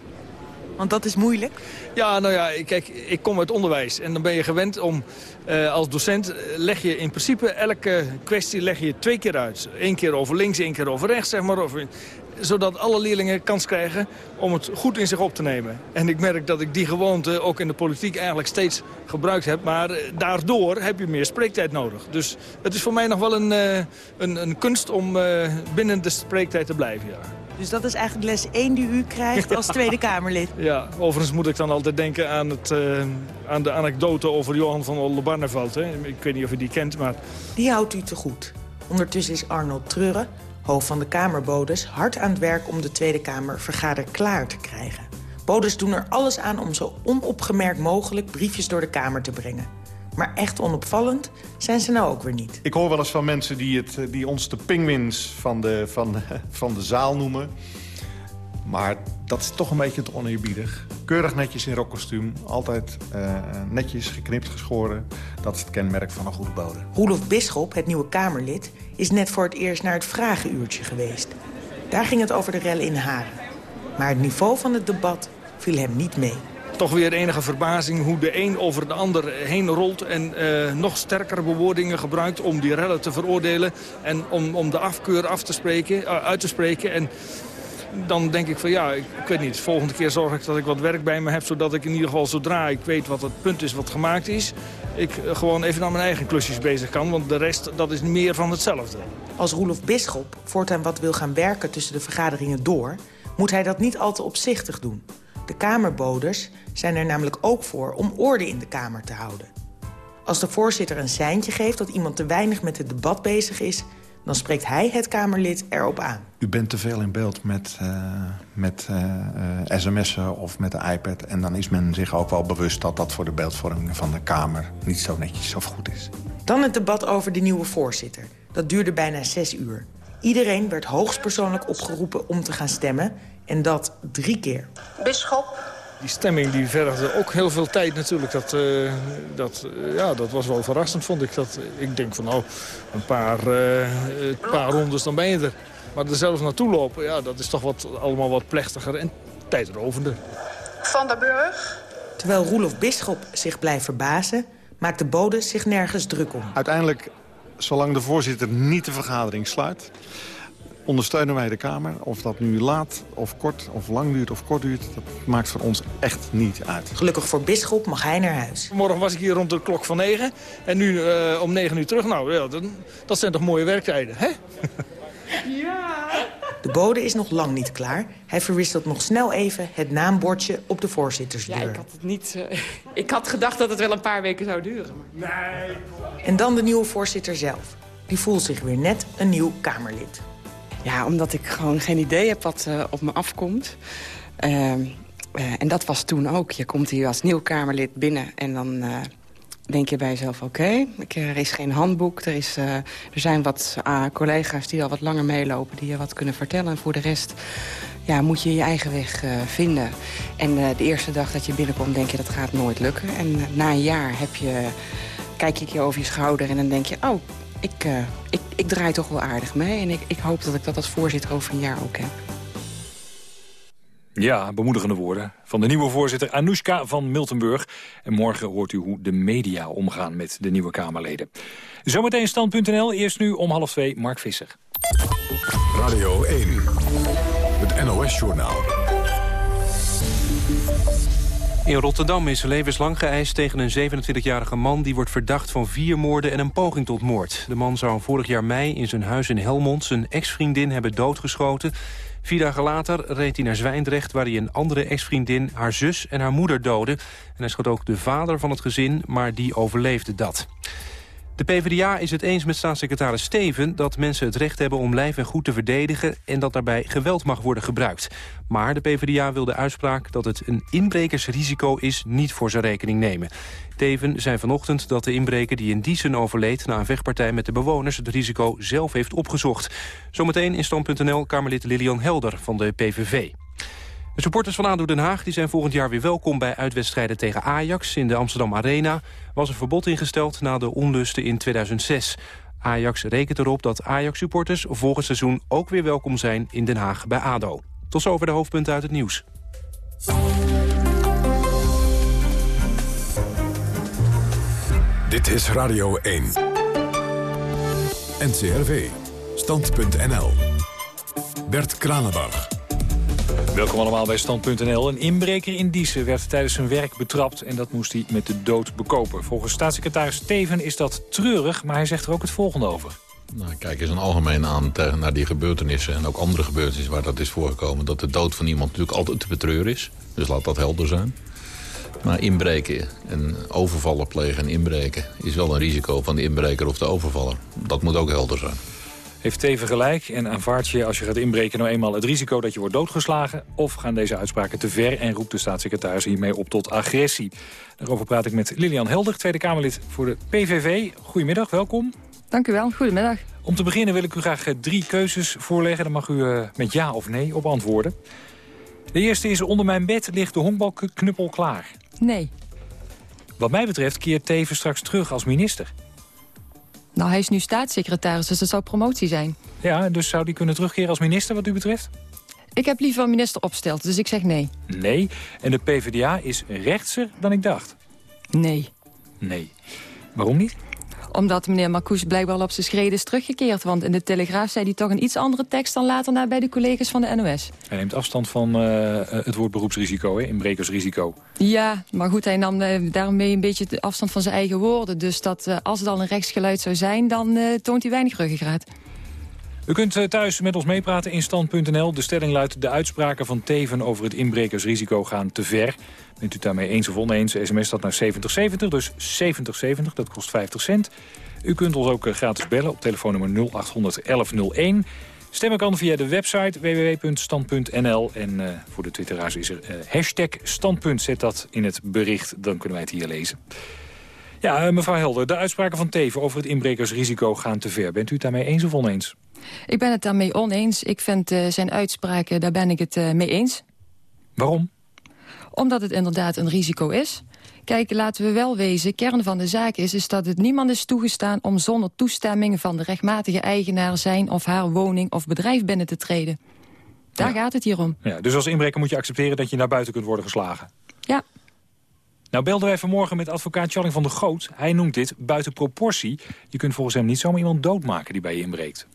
Want dat is moeilijk? Ja, nou ja, kijk, ik kom uit onderwijs. En dan ben je gewend om, eh, als docent, leg je in principe elke kwestie leg je twee keer uit. Eén keer over links, één keer over rechts, zeg maar. Of, zodat alle leerlingen kans krijgen om het goed in zich op te nemen. En ik merk dat ik die gewoonte ook in de politiek eigenlijk steeds gebruikt heb. Maar eh, daardoor heb je meer spreektijd nodig. Dus het is voor mij nog wel een, eh, een, een kunst om eh, binnen de spreektijd te blijven, ja. Dus dat is eigenlijk les 1 die u krijgt als Tweede Kamerlid. Ja, overigens moet ik dan altijd denken aan, het, aan de anekdote over Johan van Oldenbarneveld. Ik weet niet of u die kent, maar... Die houdt u te goed. Ondertussen is Arnold Trurre, hoofd van de Kamerbodes... hard aan het werk om de Tweede Kamer vergader klaar te krijgen. Bodes doen er alles aan om zo onopgemerkt mogelijk briefjes door de Kamer te brengen. Maar echt onopvallend zijn ze nou ook weer niet. Ik hoor wel eens van mensen die, het, die ons de pingwins van de, van, van de zaal noemen. Maar dat is toch een beetje te oneerbiedig. Keurig netjes in rokkostuum, altijd eh, netjes geknipt, geschoren. Dat is het kenmerk van een goede bode. Roelof Bisschop, het nieuwe Kamerlid, is net voor het eerst naar het vragenuurtje geweest. Daar ging het over de rellen in Haren. Maar het niveau van het debat viel hem niet mee. Toch weer enige verbazing hoe de een over de ander heen rolt... en eh, nog sterkere bewoordingen gebruikt om die rellen te veroordelen... en om, om de afkeur af te spreken, eh, uit te spreken. En dan denk ik van ja, ik, ik weet niet. De volgende keer zorg ik dat ik wat werk bij me heb... zodat ik in ieder geval zodra ik weet wat het punt is wat gemaakt is... ik eh, gewoon even aan mijn eigen klusjes bezig kan. Want de rest, dat is meer van hetzelfde. Als Roelof Bisschop voortaan wat wil gaan werken tussen de vergaderingen door... moet hij dat niet al te opzichtig doen. De Kamerboders zijn er namelijk ook voor om orde in de Kamer te houden. Als de voorzitter een seintje geeft dat iemand te weinig met het debat bezig is... Dan spreekt hij het Kamerlid erop aan. U bent te veel in beeld met, uh, met uh, uh, sms'en of met de iPad. En dan is men zich ook wel bewust dat dat voor de beeldvorming van de Kamer... niet zo netjes of goed is. Dan het debat over de nieuwe voorzitter. Dat duurde bijna zes uur. Iedereen werd hoogstpersoonlijk opgeroepen om te gaan stemmen. En dat drie keer. Bisschop. Die stemming die vergde ook heel veel tijd natuurlijk. Dat, uh, dat, uh, ja, dat was wel verrassend, vond ik. Dat, ik denk van nou, een paar, uh, een paar rondes, dan ben je er. Maar er zelf naartoe lopen, ja, dat is toch wat, allemaal wat plechtiger en tijdrovender. Van der Burg. Terwijl Roelof Bisschop zich blijft verbazen... maakt de bode zich nergens druk om. Uiteindelijk, zolang de voorzitter niet de vergadering sluit ondersteunen wij de Kamer. Of dat nu laat of kort of lang duurt of kort duurt... dat maakt voor ons echt niet uit. Gelukkig voor Bisschop mag hij naar huis. Morgen was ik hier rond de klok van 9 en nu uh, om 9 uur terug. Nou, ja, dat, dat zijn toch mooie werktijden, hè? Ja! De bode is nog lang niet klaar. Hij verwisselt nog snel even het naambordje op de voorzittersdeur. Ja, ik had het niet... Uh, ik had gedacht dat het wel een paar weken zou duren. Nee. En dan de nieuwe voorzitter zelf. Die voelt zich weer net een nieuw Kamerlid. Ja, omdat ik gewoon geen idee heb wat uh, op me afkomt. Uh, uh, en dat was toen ook. Je komt hier als nieuw Kamerlid binnen en dan denk je bij jezelf... oké, er is geen handboek, er, is, er zijn wat collega's die al wat langer meelopen... die je wat kunnen vertellen. En voor de rest ja, moet je je eigen weg vinden. En de eerste dag dat je binnenkomt denk je dat gaat nooit lukken. En na een jaar heb je, kijk je een keer over je schouder en dan denk je... oh, ik, uh, ik, ik draai toch wel aardig mee. En ik, ik hoop dat ik dat als voorzitter over een jaar ook heb. Ja, bemoedigende woorden van de nieuwe voorzitter Anoushka van Miltenburg. En morgen hoort u hoe de media omgaan met de nieuwe Kamerleden. Zometeen stand.nl, eerst nu om half twee, Mark Visser. Radio 1, het NOS-journaal. In Rotterdam is levenslang geëist tegen een 27-jarige man... die wordt verdacht van vier moorden en een poging tot moord. De man zou vorig jaar mei in zijn huis in Helmond... zijn ex-vriendin hebben doodgeschoten. Vier dagen later reed hij naar Zwijndrecht... waar hij een andere ex-vriendin, haar zus en haar moeder doodde. En hij schoot ook de vader van het gezin, maar die overleefde dat. De PvdA is het eens met staatssecretaris Steven dat mensen het recht hebben om lijf en goed te verdedigen en dat daarbij geweld mag worden gebruikt. Maar de PvdA wil de uitspraak dat het een inbrekersrisico is niet voor zijn rekening nemen. Teven zei vanochtend dat de inbreker die in Diesen overleed na een vechtpartij met de bewoners het risico zelf heeft opgezocht. Zometeen in stand.nl Kamerlid Lilian Helder van de PVV. De supporters van ADO Den Haag die zijn volgend jaar weer welkom bij uitwedstrijden tegen Ajax. In de Amsterdam Arena was een verbod ingesteld na de onlusten in 2006. Ajax rekent erop dat Ajax-supporters volgend seizoen ook weer welkom zijn in Den Haag bij ADO. Tot zover de hoofdpunten uit het nieuws. Dit is Radio 1. NCRV. Stand.nl. Bert Kranenbach. Welkom allemaal bij Stand.nl. Een inbreker in Diezen werd tijdens zijn werk betrapt... en dat moest hij met de dood bekopen. Volgens staatssecretaris Steven is dat treurig, maar hij zegt er ook het volgende over. Nou, kijk eens een algemeen aan naar die gebeurtenissen... en ook andere gebeurtenissen waar dat is voorgekomen... dat de dood van iemand natuurlijk altijd te betreuren is. Dus laat dat helder zijn. Maar inbreken en overvallen plegen en inbreken... is wel een risico van de inbreker of de overvaller. Dat moet ook helder zijn. Heeft Teven gelijk en aanvaard je als je gaat inbreken nou eenmaal het risico dat je wordt doodgeslagen? Of gaan deze uitspraken te ver en roept de staatssecretaris hiermee op tot agressie? Daarover praat ik met Lilian Helder, Tweede Kamerlid voor de PVV. Goedemiddag, welkom. Dank u wel, goedemiddag. Om te beginnen wil ik u graag eh, drie keuzes voorleggen. Dan mag u uh, met ja of nee op antwoorden. De eerste is onder mijn bed ligt de honkbalknuppel klaar. Nee. Wat mij betreft keert Teven straks terug als minister. Nou, hij is nu staatssecretaris, dus dat zou promotie zijn. Ja, dus zou die kunnen terugkeren als minister wat u betreft? Ik heb liever een minister opgesteld, dus ik zeg nee. Nee, en de PvdA is rechtser dan ik dacht? Nee. Nee. Waarom niet? Omdat meneer Marcouch blijkbaar al op zijn schreden is teruggekeerd. Want in de Telegraaf zei hij toch een iets andere tekst... dan later naar bij de collega's van de NOS. Hij neemt afstand van uh, het woord beroepsrisico, hè? inbrekersrisico. Ja, maar goed, hij nam uh, daarmee een beetje de afstand van zijn eigen woorden. Dus dat, uh, als het al een rechtsgeluid zou zijn, dan toont hij weinig ruggengraat. U kunt eh, thuis met ons meepraten in stand.nl. De stelling luidt de uitspraken van Teven over het inbrekersrisico gaan te ver. Bent u daarmee eens of oneens, sms dat naar 7070, dus 7070, dat kost 50 cent. U kunt ons ook eh, gratis bellen op telefoonnummer 0800 1101. Stemmen kan via de website www.stand.nl. En uh, voor de twitteraars is er hashtag standpunt. Zet dat in het bericht, dan kunnen wij het hier lezen. Ja, mevrouw Helder, de uitspraken van Teven over het inbrekersrisico gaan te ver. Bent u het daarmee eens of oneens? Ik ben het daarmee oneens. Ik vind zijn uitspraken, daar ben ik het mee eens. Waarom? Omdat het inderdaad een risico is. Kijk, laten we wel wezen, kern van de zaak is, is dat het niemand is toegestaan om zonder toestemming van de rechtmatige eigenaar zijn of haar woning of bedrijf binnen te treden. Daar ja. gaat het hier om. Ja, dus als inbreker moet je accepteren dat je naar buiten kunt worden geslagen? Ja. Nou belden wij vanmorgen met advocaat Charling van der Goot. Hij noemt dit buiten proportie. Je kunt volgens hem niet zomaar iemand doodmaken die bij je inbreekt.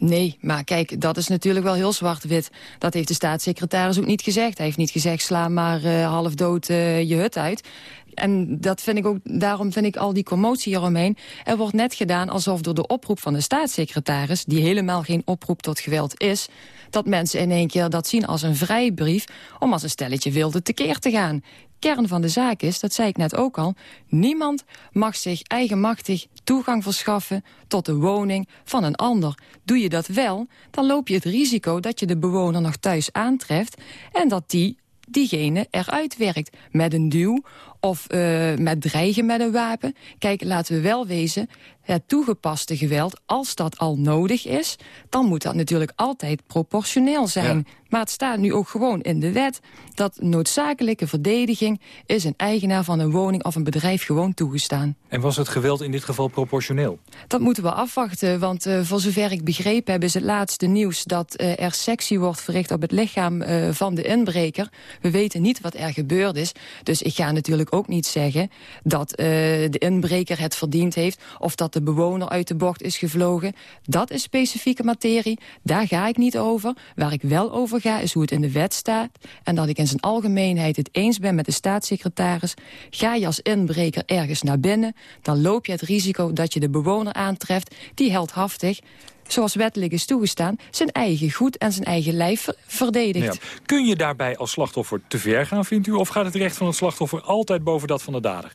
Nee, maar kijk, dat is natuurlijk wel heel zwart-wit. Dat heeft de staatssecretaris ook niet gezegd. Hij heeft niet gezegd, sla maar uh, half dood uh, je hut uit. En dat vind ik ook, daarom vind ik al die commotie hieromheen. Er wordt net gedaan alsof door de oproep van de staatssecretaris... die helemaal geen oproep tot geweld is... dat mensen in één keer dat zien als een vrijbrief... om als een stelletje wilde tekeer te gaan kern van de zaak is, dat zei ik net ook al... niemand mag zich eigenmachtig toegang verschaffen tot de woning van een ander. Doe je dat wel, dan loop je het risico dat je de bewoner nog thuis aantreft... en dat die diegene eruit werkt met een duw of uh, met dreigen met een wapen. Kijk, laten we wel wezen, het toegepaste geweld, als dat al nodig is... dan moet dat natuurlijk altijd proportioneel zijn. Ja. Maar het staat nu ook gewoon in de wet... dat noodzakelijke verdediging is een eigenaar van een woning of een bedrijf gewoon toegestaan. En was het geweld in dit geval proportioneel? Dat moeten we afwachten, want uh, voor zover ik begrepen heb... is het laatste nieuws dat uh, er sectie wordt verricht op het lichaam uh, van de inbreker. We weten niet wat er gebeurd is, dus ik ga natuurlijk ook niet zeggen... dat de inbreker het verdiend heeft of dat de bewoner uit de bocht is gevlogen. Dat is specifieke materie, daar ga ik niet over. Waar ik wel over ga is hoe het in de wet staat... en dat ik in zijn algemeenheid het eens ben met de staatssecretaris. Ga je als inbreker ergens naar binnen... dan loop je het risico dat je de bewoner aantreft... die heldhaftig zoals wettelijk is toegestaan... zijn eigen goed en zijn eigen lijf verdedigt. Ja. Kun je daarbij als slachtoffer te ver gaan, vindt u? Of gaat het recht van het slachtoffer altijd boven dat van de dader?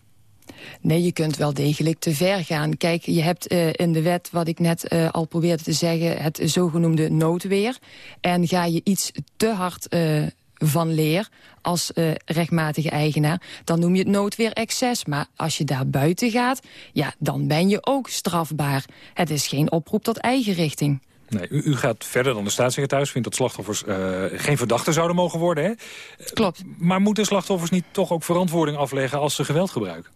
Nee, je kunt wel degelijk te ver gaan. Kijk, je hebt uh, in de wet, wat ik net uh, al probeerde te zeggen... het zogenoemde noodweer. En ga je iets te hard uh, van leer als uh, rechtmatige eigenaar... dan noem je het noodweer excess. Maar als je daar buiten gaat, ja, dan ben je ook strafbaar. Het is geen oproep tot eigen richting. Nee, u, u, gaat verder dan de staatssecretaris. Vindt dat slachtoffers uh, geen verdachten zouden mogen worden. Hè? Klopt. Maar moeten slachtoffers niet toch ook verantwoording afleggen als ze geweld gebruiken?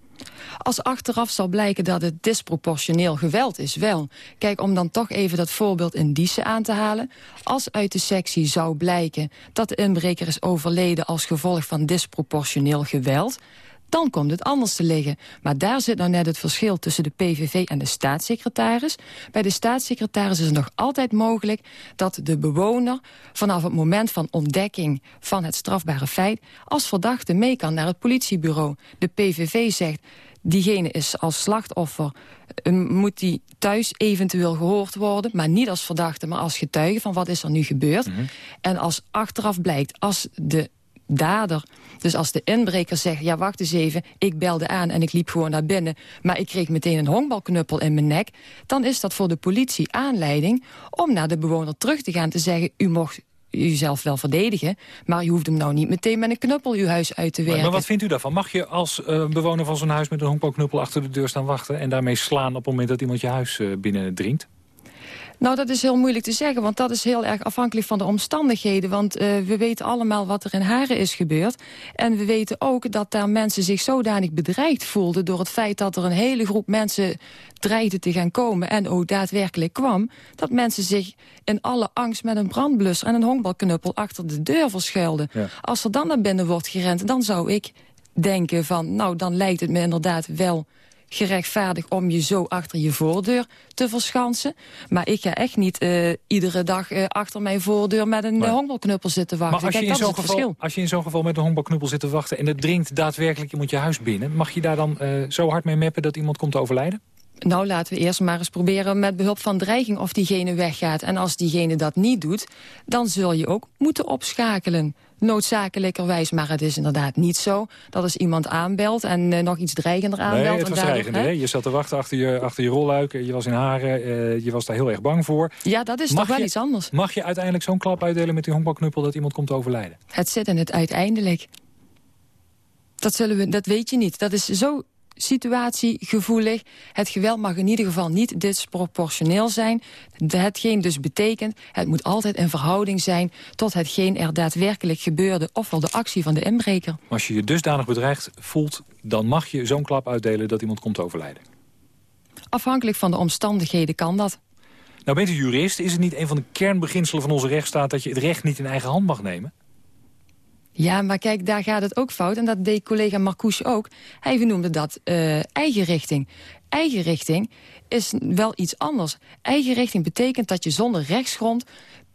Als achteraf zal blijken dat het disproportioneel geweld is, wel. Kijk, om dan toch even dat voorbeeld in Diesen aan te halen. Als uit de sectie zou blijken dat de inbreker is overleden... als gevolg van disproportioneel geweld dan komt het anders te liggen. Maar daar zit nou net het verschil tussen de PVV en de staatssecretaris. Bij de staatssecretaris is het nog altijd mogelijk dat de bewoner... vanaf het moment van ontdekking van het strafbare feit... als verdachte mee kan naar het politiebureau. De PVV zegt, diegene is als slachtoffer... moet die thuis eventueel gehoord worden... maar niet als verdachte, maar als getuige van wat is er nu gebeurd. Mm -hmm. En als achteraf blijkt, als de dader. Dus als de inbreker zegt, ja wacht eens even, ik belde aan en ik liep gewoon naar binnen, maar ik kreeg meteen een honkbalknuppel in mijn nek, dan is dat voor de politie aanleiding om naar de bewoner terug te gaan te zeggen, u mocht uzelf wel verdedigen, maar je hoeft hem nou niet meteen met een knuppel uw huis uit te werken. Maar, maar wat vindt u daarvan? Mag je als uh, bewoner van zo'n huis met een honkbalknuppel achter de deur staan wachten en daarmee slaan op het moment dat iemand je huis uh, binnendringt? Nou, dat is heel moeilijk te zeggen, want dat is heel erg afhankelijk van de omstandigheden. Want uh, we weten allemaal wat er in Haren is gebeurd. En we weten ook dat daar mensen zich zodanig bedreigd voelden... door het feit dat er een hele groep mensen dreigde te gaan komen... en ook daadwerkelijk kwam... dat mensen zich in alle angst met een brandblusser en een honkbalknuppel... achter de deur verschuilden. Ja. Als er dan naar binnen wordt gerend, dan zou ik denken van... nou, dan lijkt het me inderdaad wel gerechtvaardigd om je zo achter je voordeur te verschansen. Maar ik ga echt niet uh, iedere dag uh, achter mijn voordeur met een maar, honkbalknuppel zitten wachten. Maar als, Kijk, je in zo'n geval, als je in zo'n geval met een honkbalknuppel zit te wachten... en het dringt daadwerkelijk iemand je huis binnen... mag je daar dan uh, zo hard mee meppen dat iemand komt te overlijden? Nou, laten we eerst maar eens proberen met behulp van dreiging of diegene weggaat. En als diegene dat niet doet, dan zul je ook moeten opschakelen. Noodzakelijkerwijs, maar het is inderdaad niet zo dat als iemand aanbelt en uh, nog iets dreigender aanbelt... Nee, het was dreigender, hè? Je zat te wachten achter je, achter je rolluik, je was in haren, uh, je was daar heel erg bang voor. Ja, dat is mag toch wel je, iets anders. Mag je uiteindelijk zo'n klap uitdelen met die honkbalknuppel dat iemand komt overlijden? Het zit in het uiteindelijk. Dat, zullen we, dat weet je niet. Dat is zo situatiegevoelig. Het geweld mag in ieder geval niet disproportioneel zijn. Hetgeen dus betekent, het moet altijd in verhouding zijn... tot hetgeen er daadwerkelijk gebeurde, ofwel de actie van de inbreker. Als je je dusdanig bedreigd voelt, dan mag je zo'n klap uitdelen... dat iemand komt overlijden. Afhankelijk van de omstandigheden kan dat. Nou bent u jurist, is het niet een van de kernbeginselen van onze rechtsstaat... dat je het recht niet in eigen hand mag nemen? Ja, maar kijk, daar gaat het ook fout. En dat deed collega Marcouche ook. Hij noemde dat uh, eigen richting. Eigen richting is wel iets anders. Eigen richting betekent dat je zonder rechtsgrond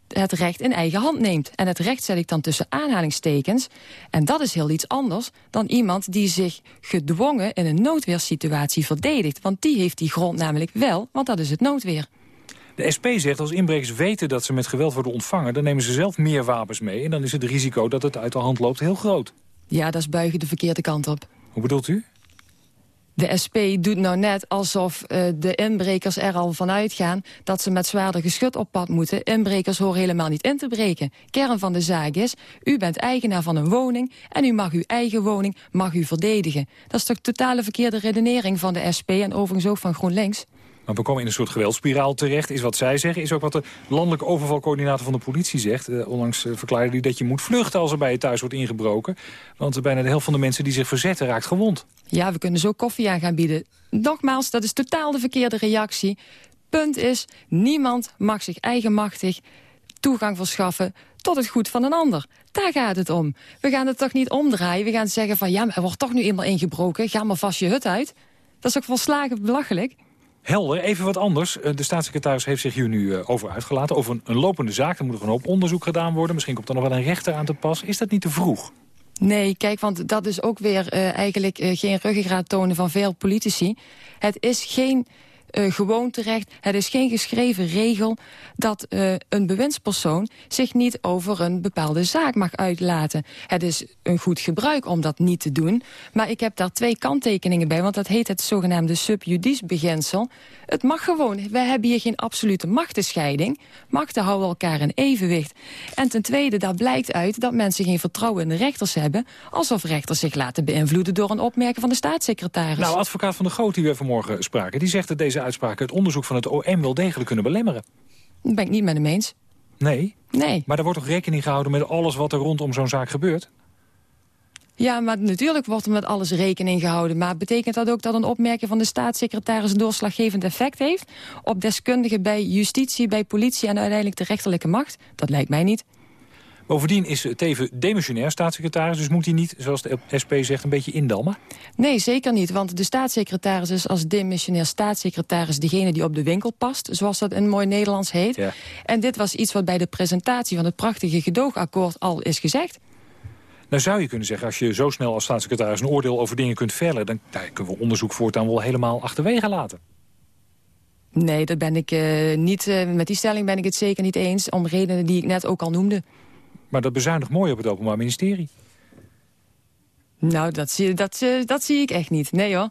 het recht in eigen hand neemt. En het recht zet ik dan tussen aanhalingstekens. En dat is heel iets anders dan iemand die zich gedwongen in een noodweersituatie verdedigt. Want die heeft die grond namelijk wel, want dat is het noodweer. De SP zegt als inbrekers weten dat ze met geweld worden ontvangen... dan nemen ze zelf meer wapens mee en dan is het risico dat het uit de hand loopt heel groot. Ja, dat is buigen de verkeerde kant op. Hoe bedoelt u? De SP doet nou net alsof uh, de inbrekers er al van uitgaan... dat ze met zwaarder geschut op pad moeten. Inbrekers horen helemaal niet in te breken. Kern van de zaak is, u bent eigenaar van een woning... en u mag uw eigen woning mag u verdedigen. Dat is toch totale verkeerde redenering van de SP... en overigens ook van GroenLinks? Maar we komen in een soort geweldspiraal terecht, is wat zij zeggen. Is ook wat de landelijke overvalcoördinator van de politie zegt. Uh, onlangs uh, verklaarde hij dat je moet vluchten als er bij je thuis wordt ingebroken. Want bijna de helft van de mensen die zich verzetten raakt gewond. Ja, we kunnen zo koffie aan gaan bieden. Nogmaals, dat is totaal de verkeerde reactie. Punt is, niemand mag zich eigenmachtig toegang verschaffen tot het goed van een ander. Daar gaat het om. We gaan het toch niet omdraaien. We gaan zeggen van ja, maar er wordt toch nu eenmaal ingebroken. Ga maar vast je hut uit. Dat is ook volslagen belachelijk. Helder, even wat anders. Eh, de staatssecretaris heeft zich hier nu eh, over uitgelaten. Over een, lopende zaak. Er moet nog een hoop onderzoek gedaan worden. Misschien komt er nog wel een rechter aan te pas. Is dat niet te vroeg? Nee, kijk, want dat is ook weer uh, eigenlijk uh, geen ruggengraat tonen van veel politici. Het is geen uh, gewoon terecht. Het is geen geschreven regel dat uh, een bewindspersoon zich niet over een bepaalde zaak mag uitlaten. Het is een goed gebruik om dat niet te doen. Maar ik heb daar twee kanttekeningen bij, want dat heet het zogenaamde subjudice beginsel. Het mag gewoon. Wij hebben hier geen absolute machtenscheiding. Machten houden elkaar in evenwicht. En ten tweede, daar blijkt uit dat mensen geen vertrouwen in de rechters hebben... alsof rechters zich laten beïnvloeden door een opmerking van de staatssecretaris. Nou, advocaat van de Groot die we vanmorgen spraken... die zegt dat deze uitspraken het onderzoek van het OM wel degelijk kunnen belemmeren. Dat ben ik niet met hem eens. Nee? Nee. Maar er wordt toch rekening gehouden met alles wat er rondom zo'n zaak gebeurt? Ja, maar natuurlijk wordt er met alles rekening gehouden. Maar betekent dat ook dat een opmerking van de staatssecretaris... een doorslaggevend effect heeft op deskundigen bij justitie, bij politie... en uiteindelijk de rechterlijke macht? Dat lijkt mij niet. Bovendien is Teven demissionair staatssecretaris... dus moet hij niet, zoals de SP zegt, een beetje indammen? Nee, zeker niet. Want de staatssecretaris is als demissionair staatssecretaris... degene die op de winkel past, zoals dat in mooi Nederlands heet. Ja. En dit was iets wat bij de presentatie van het prachtige gedoogakkoord al is gezegd. Nou zou je kunnen zeggen, als je zo snel als staatssecretaris... een oordeel over dingen kunt vellen... dan nou, kunnen we onderzoek voortaan wel helemaal achterwege laten. Nee, dat ben ik uh, niet. Uh, met die stelling ben ik het zeker niet eens. Om redenen die ik net ook al noemde. Maar dat bezuinigt mooi op het Openbaar Ministerie. Nou, dat zie, dat, uh, dat zie ik echt niet. Nee hoor.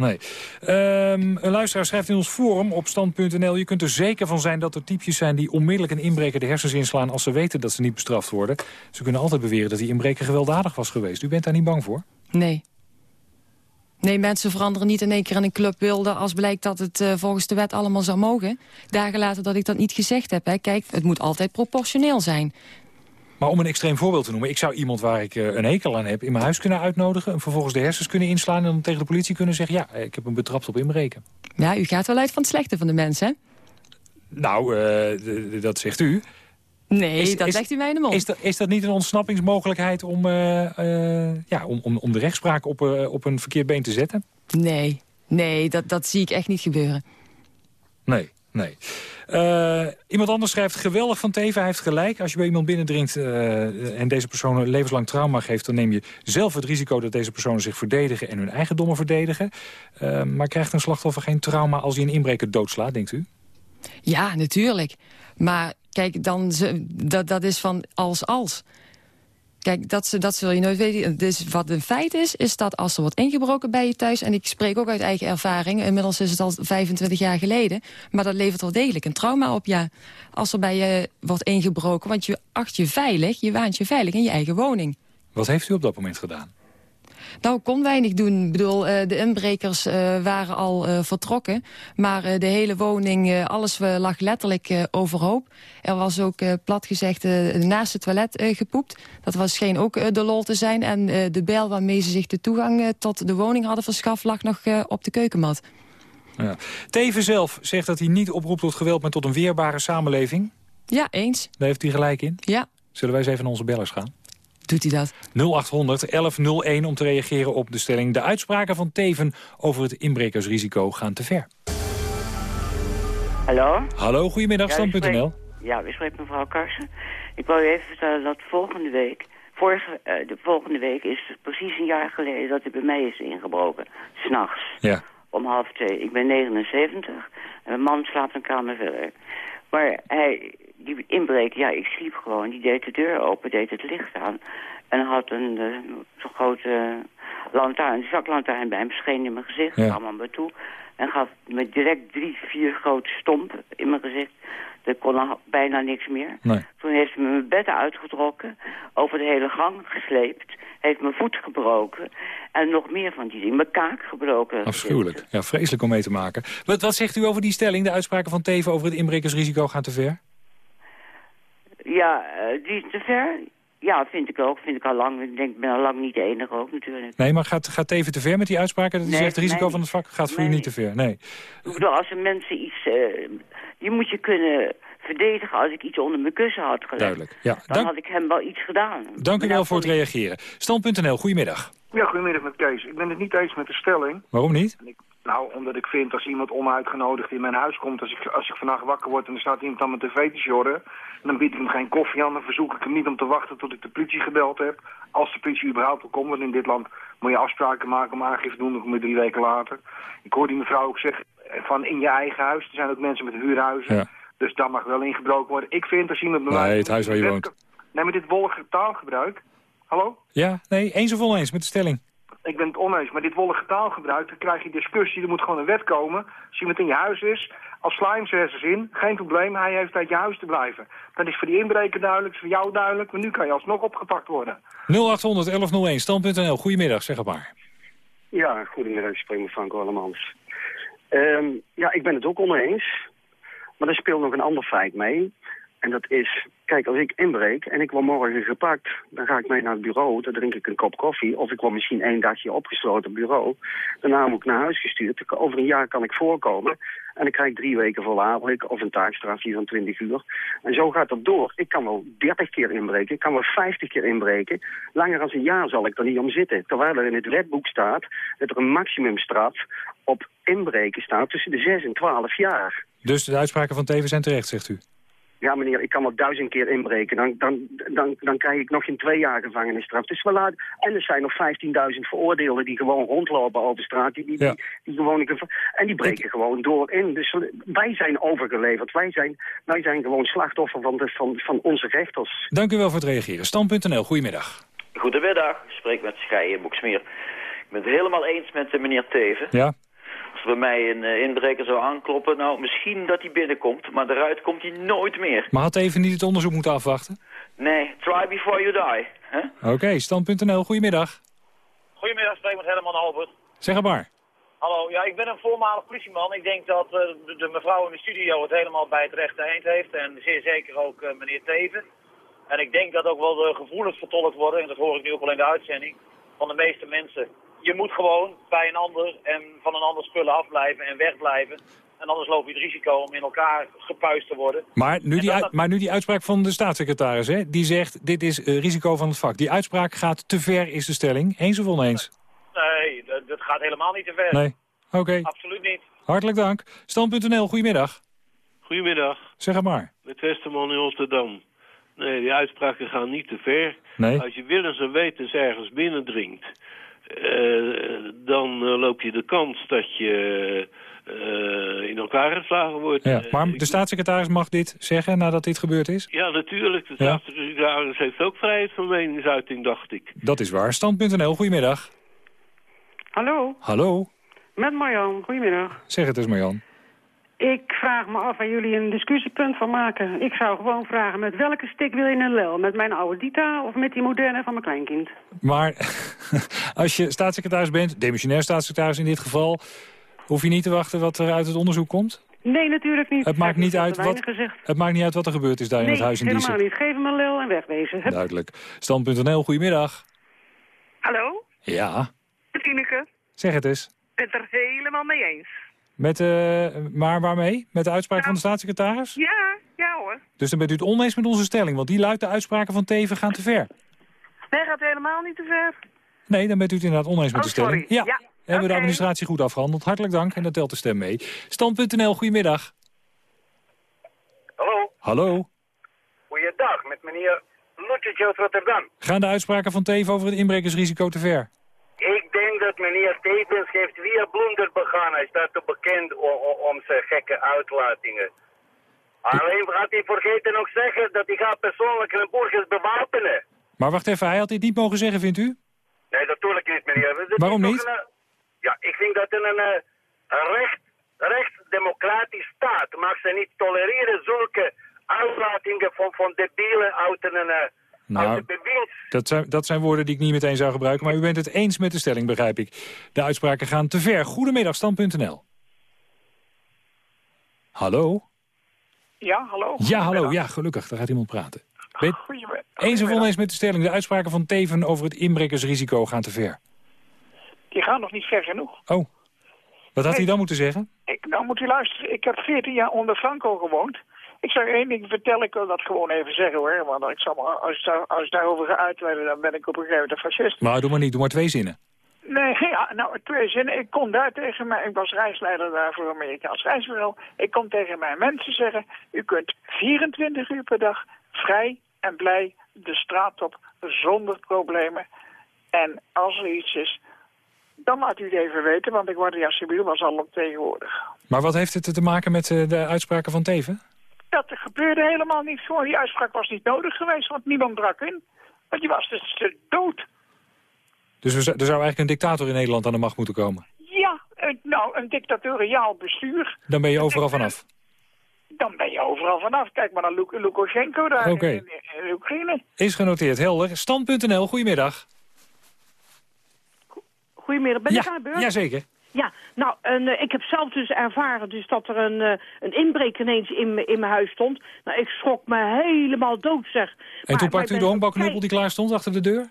Nee. Um, een luisteraar schrijft in ons forum op stand.nl... je kunt er zeker van zijn dat er typjes zijn die onmiddellijk een inbreker de hersens inslaan... als ze weten dat ze niet bestraft worden. Ze kunnen altijd beweren dat die inbreker gewelddadig was geweest. U bent daar niet bang voor? Nee. Nee, mensen veranderen niet in één keer in een club wilde... als blijkt dat het uh, volgens de wet allemaal zou mogen. Dagen later dat ik dat niet gezegd heb. Hè. Kijk, het moet altijd proportioneel zijn. Maar om een extreem voorbeeld te noemen... ik zou iemand waar ik uh, een hekel aan heb in mijn huis kunnen uitnodigen... en vervolgens de hersens kunnen inslaan... en dan tegen de politie kunnen zeggen... ja, ik heb hem betrapt op inbreken. Ja, u gaat wel uit van het slechte van de mensen, hè? Nou, uh, dat zegt u. Nee, is, dat is, legt u mij in de mond. Is dat, is dat niet een ontsnappingsmogelijkheid om, uh, uh, ja, om, om, om de rechtspraak op, op een verkeerd been te zetten? Nee, nee dat, dat zie ik echt niet gebeuren. Nee. Nee. Uh, iemand anders schrijft geweldig van Teven. Hij heeft gelijk. Als je bij iemand binnendringt uh, en deze persoon levenslang trauma geeft... dan neem je zelf het risico dat deze personen zich verdedigen... en hun eigendommen verdedigen. Uh, maar krijgt een slachtoffer geen trauma als hij een inbreker doodslaat, denkt u? Ja, natuurlijk. Maar kijk, dan, dat, dat is van als als. Kijk, dat, dat zul je nooit weten. Dus wat een feit is, is dat als er wordt ingebroken bij je thuis... en ik spreek ook uit eigen ervaring, inmiddels is het al 25 jaar geleden... maar dat levert wel degelijk een trauma op, ja. Als er bij je wordt ingebroken, want je acht je veilig... je waant je veilig in je eigen woning. Wat heeft u op dat moment gedaan? Nou, kon weinig doen. Ik bedoel, uh, de inbrekers uh, waren al uh, vertrokken. Maar de hele woning, alles lag letterlijk overhoop. Er was ook, plat gezegd, naast het toilet gepoept. Dat was scheen ook de lol te zijn. En de bijl waarmee ze zich de toegang tot de woning hadden verschaft... lag nog op de keukenmat. Ja. Teven zelf zegt dat hij niet oproept tot geweld... maar tot een weerbare samenleving. Ja, eens. Daar heeft hij gelijk in? Ja. Zullen wij eens even naar onze bellers gaan? Doet hij dat? 0800 1101 om te reageren op de stelling... de uitspraken van Teven over het inbrekersrisico gaan te ver. Hallo? Hallo, goedemiddag, ja, Stand.nl. Ja, we spreken mevrouw Karsen. Ik wou u even vertellen dat volgende week... Vorige, uh, de volgende week is het precies een jaar geleden dat hij bij mij is ingebroken. S'nachts. Ja. Om half twee. Ik ben 79 en mijn man slaapt een kamer verder. Maar hij, die inbreker, ja, ik sliep gewoon. Die deed de deur open, deed het licht aan. En had een uh, zo'n grote lantaarn, een zaklantaarn bij hem, scheen in mijn gezicht, ja. kwam aan me toe. En gaf me direct drie, vier grote stompen in mijn gezicht. Er kon bijna niks meer. Nee. Toen heeft hij me mijn bed uitgetrokken, over de hele gang gesleept. Heeft mijn voet gebroken en nog meer van die dingen. Mijn kaak gebroken. Afschuwelijk. Ja, vreselijk om mee te maken. Wat, wat zegt u over die stelling, de uitspraken van Teven over het inbrekersrisico gaan te ver? Ja, uh, die is te ver. Ja, vind ik ook. Vind ik al lang. Ik denk, ben al lang niet de enige ook natuurlijk. Nee, maar gaat, gaat Teven te ver met die uitspraken? Dat nee, zegt het risico van het vak gaat voor u niet te ver. Nee. Ik bedoel, als er mensen iets... Uh, je moet je kunnen verdedigen als ik iets onder mijn kussen had gelegd. Duidelijk, ja. Dan Dank... had ik hem wel iets gedaan. Dank u wel voor het reageren. Stand.nl, goedemiddag. Ja, goedemiddag met Kees. Ik ben het niet eens met de stelling. Waarom niet? Ik, nou, omdat ik vind als iemand onuitgenodigd in mijn huis komt... als ik, als ik vandaag wakker word en er staat iemand aan mijn tv te sjorren... dan bied ik hem geen koffie aan, dan verzoek ik hem niet om te wachten tot ik de politie gebeld heb. Als de politie überhaupt wil komen, want in dit land moet je afspraken maken om aangifte doen... dan kom je drie weken later. Ik hoor die mevrouw ook zeggen van in je eigen huis. Er zijn ook mensen met huurhuizen. Ja. Dus daar mag wel ingebroken worden. Ik vind als iemand... Nee, het huis waar je woont. Nee, met dit wollige taalgebruik... Hallo? Ja, nee, eens of oneens met de stelling. Ik ben het oneens, maar dit wollige taalgebruik, dan krijg je discussie. Er moet gewoon een wet komen. Als iemand in je huis is, als slijmzessers in, geen probleem. Hij heeft uit je huis te blijven. Dat is voor die inbreker duidelijk, is voor jou duidelijk. Maar nu kan je alsnog opgepakt worden. 0800 1101, stand.nl. Goedemiddag, zeg het maar. Ja, goedemiddag. Ik spreek met Frank Allemans. Um, ja, ik ben het ook oneens. Maar er speelt nog een ander feit mee. En dat is, kijk, als ik inbreek en ik word morgen gepakt... dan ga ik mee naar het bureau, dan drink ik een kop koffie... of ik word misschien één dagje opgesloten op bureau. Daarna moet ik naar huis gestuurd. Over een jaar kan ik voorkomen. En dan krijg ik drie weken voorwaardelijk of een taakstrafje van 20 uur. En zo gaat dat door. Ik kan wel 30 keer inbreken, ik kan wel 50 keer inbreken. Langer dan een jaar zal ik er niet om zitten. Terwijl er in het wetboek staat dat er een maximumstraf op inbreken staat... tussen de 6 en 12 jaar. Dus de uitspraken van Teven zijn terecht, zegt u? Ja, meneer, ik kan wel duizend keer inbreken. Dan, dan, dan, dan krijg ik nog geen twee jaar gevangenisstraf. Dus we laten... En er zijn nog 15.000 veroordeelden die gewoon rondlopen over straat. Die, die, ja. die, gewoon... En die breken ik... gewoon door in. Dus wij zijn overgeleverd. Wij zijn, wij zijn gewoon slachtoffer van, de, van, van onze rechters. Dank u wel voor het reageren. Stam.nl, goedemiddag. Goedemiddag, ik spreek met Scheijen Boeksmeer. Ik ben het helemaal eens met de meneer Teven. Ja. Als bij mij een uh, inbreker zou aankloppen, nou misschien dat hij binnenkomt, maar eruit komt hij nooit meer. Maar had even niet het onderzoek moeten afwachten? Nee, try before you die. Oké, okay, stand.nl, goedemiddag. Goedemiddag, spreek met Herman Albert. Zeg het maar. Hallo, ja, ik ben een voormalig politieman. Ik denk dat uh, de, de, mevrouw in de studio het helemaal bij het rechte eind heeft. En zeer zeker ook uh, meneer Teven. En ik denk dat ook wel de gevoelens vertolkt worden, en dat hoor ik nu ook al in de uitzending, van de meeste mensen je moet gewoon bij een ander en van een ander spullen afblijven en wegblijven. En anders loop je het risico om in elkaar gepuist te worden. Maar nu, die, maar nu die uitspraak van de staatssecretaris, hè, die zegt dit is uh, risico van het vak. Die uitspraak gaat te ver, is de stelling. Eens of oneens? Nee, dat, dat gaat helemaal niet te ver. Nee, oké. Okay. Absoluut niet. Hartelijk dank. Stand.nl, goedemiddag. Goedemiddag, Zeg het maar. met Westerman in Rotterdam. Nee, die uitspraken gaan niet te ver. Nee. Als je willens en wetens ergens binnendringt... eh, dan eh, loop je de kans dat je eh, in elkaar geslagen wordt. Ja, maar de staatssecretaris mag dit zeggen nadat dit gebeurd is? ja, natuurlijk. De Ja. staatssecretaris heeft ook vrijheid van meningsuiting, dacht ik. Dat is waar. Stand.nl, goedemiddag. Hallo, Hallo, met Marjan. Goedemiddag. zeg het eens Marjan. Ik vraag me af waar jullie een discussiepunt van maken. Ik zou gewoon vragen, met welke stick wil je een lel? Met mijn oude Dita of met die moderne van mijn kleinkind? Maar als je staatssecretaris bent, demissionair staatssecretaris in dit geval... hoef je niet te wachten wat er uit het onderzoek komt? Nee, natuurlijk niet. Het maakt niet uit wat, het maakt niet uit wat er gebeurd is daar in nee, het huis in helemaal Diezen. niet. Geef hem een lel en wegwezen. Hup. Duidelijk. Stand.nl, goedemiddag. Hallo, Ja, Tineke. zeg het eens. Ik ben het er helemaal mee eens. Met, eh, maar waarmee? Met de uitspraak van de staatssecretaris? Ja, ja hoor. Dus dan bent u het oneens met onze stelling, want die luidt de uitspraken van Teven gaan te ver. Hij gaat helemaal niet te ver. Nee, dan bent u het inderdaad oneens met Oh, de stelling. sorry. Ja, Ja, hebben we de administratie goed afgehandeld. Hartelijk dank en dat telt de stem mee. Stand.nl, goedemiddag. Hallo, Hallo. goeiedag, met meneer Lutje uit Rotterdam. Gaan de uitspraken van Teven over het inbrekersrisico te ver? Dat meneer Stevens heeft weer blunder begaan. Hij staat te bekend om, om zijn gekke uitlatingen. Alleen had hij vergeten nog zeggen dat hij gaat persoonlijk een burgers bewapenen. Maar wacht even, hij had dit niet mogen zeggen, vindt u? Nee, natuurlijk niet, meneer. Dit Waarom niet? een, eh, ja, ik vind dat in een, eh, een recht, rechtsdemocratisch staat mag ze niet tolereren zulke uitlatingen van, van debielen uit een, Nou, dat zijn, dat zijn woorden die ik niet meteen zou gebruiken. Maar u bent het eens met de stelling, begrijp ik. De uitspraken gaan te ver. Goedemiddag, stand.nl. Hallo? Ja, hallo. Ja, hallo. Ja, gelukkig. Daar gaat iemand praten. Ben, eens of oneens met de stelling. De uitspraken van Teven over het inbrekersrisico gaan te ver. Die gaan nog niet ver genoeg. Oh. Wat had hij dan moeten zeggen? Ik, nou moet u luisteren, ik heb 14 jaar onder Franco gewoond. Ik zou één ding vertellen, ik wil dat gewoon even zeggen hoor. Want ik zal, als, daar- als ik daarover ga uitweiden, dan ben ik op een gegeven moment een fascist. Maar doe maar niet. Doe maar twee zinnen. Nee, ja, nou twee zinnen. Ik kon daar tegen mij, ik was reisleider daar voor Amerikaans reisbureau. Ik kon tegen mijn mensen zeggen, u kunt 24 uur per dag vrij en blij de straat op zonder problemen. En als er iets is, dan laat u het even weten, want ik word ja civiel was al op tegenwoordig. Maar wat heeft het te maken met eh, de uitspraken van Teven? Dat gebeurde helemaal niet. Gewoon, die uitspraak was niet nodig geweest, want niemand brak in. Want je was dus dood. Dus er zou er zou eigenlijk een dictator in Nederland aan de macht moeten komen. Ja, een- nou, een dictatoriaal bestuur. Dan ben je overal vanaf. Dan ben je overal vanaf. Kijk maar naar Luk Lukashenko daar Oké. in, Oekraïne. Is genoteerd. Helder. Stand.nl, goedemiddag. Goedemiddag, ben ik aan de beurt? Jazeker. Ja, nou, en, eh, ik heb zelf dus ervaren dus dat er een, eh, een inbreker ineens in, in mijn huis stond. Nou, ik schrok me helemaal dood, zeg. En toen pakte u de honkbalknuppel die klaar stond achter de deur?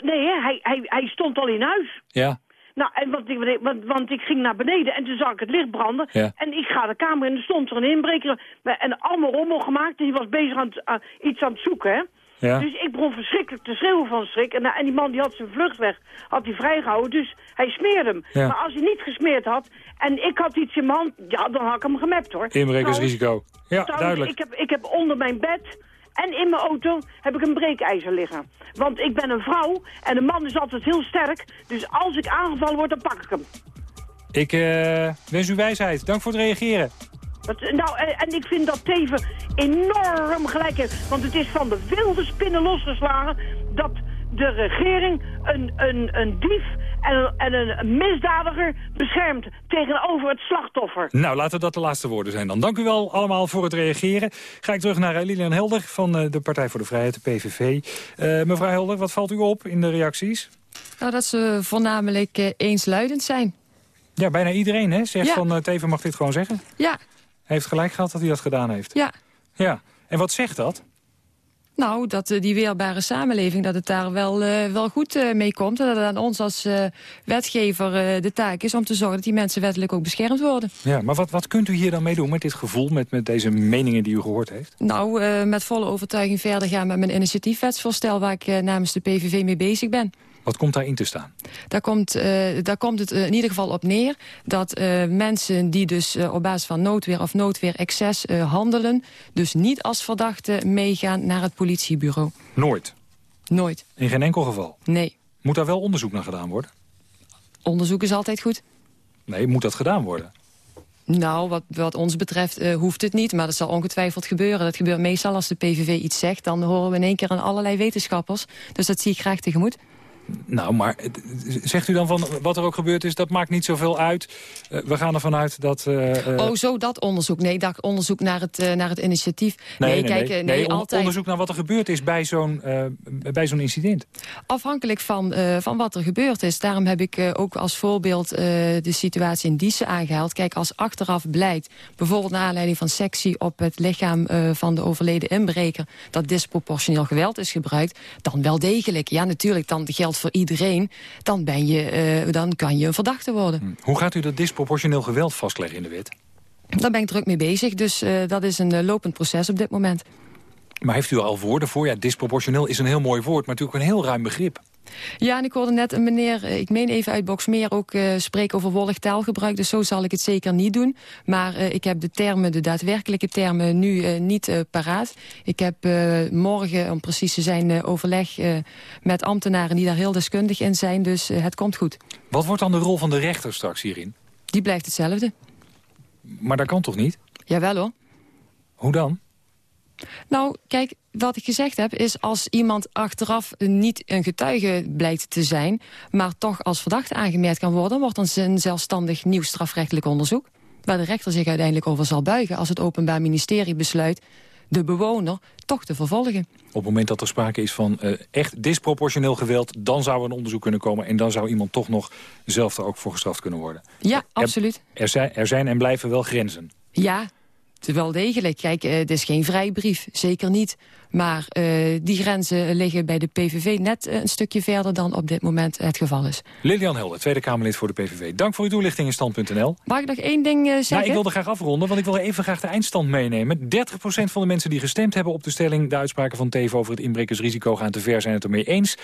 Nee, hè, hij, hij, hij stond al in huis. Ja. Nou, en want ik, want, want ik ging naar beneden en toen zag ik het licht branden. Ja. En ik ga de kamer in en er stond er een inbreker. En allemaal rommel gemaakt en die was bezig aan- iets aan het zoeken, hè. Ja. Dus ik begon verschrikkelijk te schreeuwen van schrik. En, en die man die had zijn vluchtweg had hij vrijgehouden, dus hij smeerde hem. Ja. Maar als hij niet gesmeerd had en ik had iets in mijn hand, ja, dan had ik hem gemapt, hoor. Inbrekersrisico. Ja, Trouwens, duidelijk. Ik heb, ik heb onder mijn bed en in mijn auto heb ik een breekijzer liggen. Want ik ben een vrouw en een man is altijd heel sterk. Dus als ik aangevallen word, dan pak ik hem. Ik eh, wens u wijsheid. Dank voor het reageren. Nou, en, en ik vind dat Teven enorm gelijk heeft. Want het is van de wilde spinnen losgeslagen dat de regering een, een, een dief en, en een misdadiger beschermt tegenover het slachtoffer. Nou, laten dat de laatste woorden zijn dan. Dank u wel allemaal voor het reageren. Ga ik terug naar eh, Lilian Helder van eh, de Partij voor de Vrijheid, de PVV. Eh, mevrouw Helder, wat valt u op in de reacties? Nou, dat ze voornamelijk eh, eensluidend zijn. Ja, bijna iedereen hè, zegt Ja. van uh, Teven mag dit gewoon zeggen. Ja, Hij heeft gelijk gehad dat hij dat gedaan heeft. ja. Ja. En wat zegt dat? Nou, dat eh, die weerbare samenleving, dat het daar wel, eh, wel goed eh, mee komt. En dat het aan ons als wetgever de taak is om te zorgen dat die mensen wettelijk ook beschermd worden. Ja, maar wat, wat kunt u hier dan mee doen met dit gevoel, met, met deze meningen die u gehoord heeft? Nou, met volle overtuiging verder gaan met mijn initiatiefwetsvoorstel waar ik namens de PVV mee bezig ben. Wat komt daarin te staan? Daar komt, uh, daar komt het in ieder geval op neer dat uh, mensen die dus uh, op basis van noodweer of noodweer excess handelen... dus niet als verdachte meegaan naar het politiebureau. Nooit? Nooit. In geen enkel geval? Nee. Moet daar wel onderzoek naar gedaan worden? Onderzoek is altijd goed. Nee, moet dat gedaan worden? Nou, wat, wat ons betreft uh, hoeft het niet, maar dat zal ongetwijfeld gebeuren. Dat gebeurt meestal als de PVV iets zegt, dan horen we in één keer aan allerlei wetenschappers. Dus dat zie ik graag tegemoet. Nou, maar zegt u dan van wat er ook gebeurd is, dat maakt niet zoveel uit. Uh, we gaan ervan uit dat... Uh, oh, zo dat onderzoek. Nee, dat onderzoek naar het, uh, naar het initiatief. Nee, nee, nee kijk, nee, altijd... onderzoek naar wat er gebeurd is bij zo'n bij zo'n incident. Afhankelijk van, van wat er gebeurd is. Daarom heb ik ook als voorbeeld de situatie in Diezen aangehaald. Kijk, als achteraf blijkt, bijvoorbeeld naar aanleiding van sectie op het lichaam van de overleden inbreker, dat disproportioneel geweld is gebruikt, dan wel degelijk. Ja, natuurlijk, dan geldt voor iedereen, dan, ben je, uh, dan kan je een verdachte worden. Hm. Hoe gaat u dat disproportioneel geweld vastleggen in de wet? Daar ben ik druk mee bezig, dus uh, dat is een uh, lopend proces op dit moment. Maar heeft u er al woorden voor? Ja, disproportioneel is een heel mooi woord, maar natuurlijk een heel ruim begrip. Ja, en ik hoorde net een meneer, ik meen even uit Boxmeer... ook uh, spreken over wollig taalgebruik, dus zo zal ik het zeker niet doen. Maar uh, ik heb de termen, de daadwerkelijke termen, nu uh, niet paraat. Ik heb morgen, om precies te zijn, overleg met ambtenaren... die daar heel deskundig in zijn, dus het komt goed. Wat wordt dan de rol van de rechter straks hierin? Die blijft hetzelfde. Maar dat kan toch niet? Jawel hoor. Hoe dan? Nou, kijk, wat ik gezegd heb is als iemand achteraf niet een getuige blijkt te zijn... maar toch als verdachte aangemerkt kan worden... wordt dan een zelfstandig nieuw strafrechtelijk onderzoek... waar de rechter zich uiteindelijk over zal buigen... als het Openbaar Ministerie besluit de bewoner toch te vervolgen. Op het moment dat er sprake is van uh, echt disproportioneel geweld... dan zou er een onderzoek kunnen komen... en dan zou iemand toch nog zelf er ook voor gestraft kunnen worden. Ja, absoluut. Er, er, zijn, er zijn en blijven wel grenzen. Ja, wel degelijk. Kijk, uh, het is geen vrijbrief, zeker niet. Maar uh, die grenzen liggen bij de PVV net een stukje verder dan op dit moment het geval is. Lilian Helder, Tweede Kamerlid voor de PVV. Dank voor uw toelichting in Stand.nl. Mag ik nog één ding uh, zeggen? Ja, ik wilde graag afronden, want ik wil even graag de eindstand meenemen. 30% van de mensen die gestemd hebben op de stelling... de uitspraken van Teven over het inbrekersrisico gaan te ver zijn het ermee eens. 70%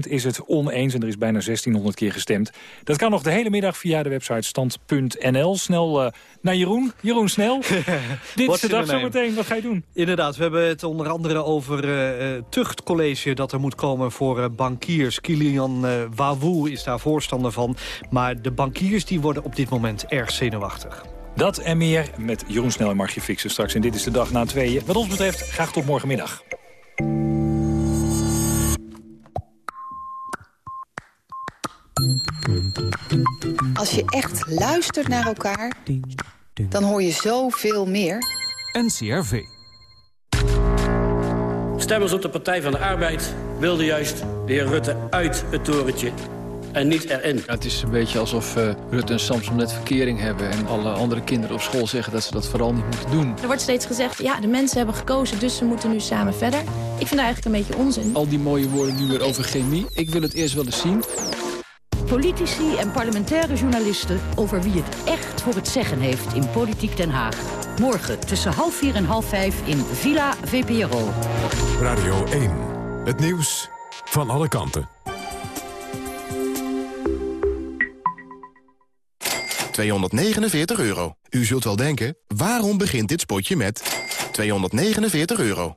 is het oneens en er is bijna 1600 keer gestemd. Dat kan nog de hele middag via de website stand.nl. Snel uh, naar Jeroen. Jeroen, snel. Dit is de dag zometeen. Wat ga je doen? Inderdaad, we hebben het onder andere over uh, tuchtcollege dat er moet komen voor uh, bankiers. Kilian uh, Wawoe is daar voorstander van. Maar de bankiers die worden op dit moment erg zenuwachtig. Dat en meer met Jeroen Snel en Margje Fixen straks. En dit is de dag na tweeën. Wat ons betreft, graag tot morgenmiddag. Als je echt luistert naar elkaar, dan hoor je zoveel meer. NCRV. Stemmers op de Partij van de Arbeid wilden juist de heer Rutte uit het torentje en niet erin. Ja, het is een beetje alsof uh, Rutte en Samson net verkering hebben... en alle andere kinderen op school zeggen dat ze dat vooral niet moeten doen. Er wordt steeds gezegd, ja, de mensen hebben gekozen, dus ze moeten nu samen verder. Ik vind dat eigenlijk een beetje onzin. Al die mooie woorden nu weer over chemie. Ik wil het eerst wel eens zien. Politici en parlementaire journalisten over wie het echt voor het zeggen heeft in Politiek Den Haag. Morgen tussen half vier en half vijf in Villa VPRO. Radio 1. Het nieuws van alle kanten. 249 euro. U zult wel denken, waarom begint dit spotje met 249 euro?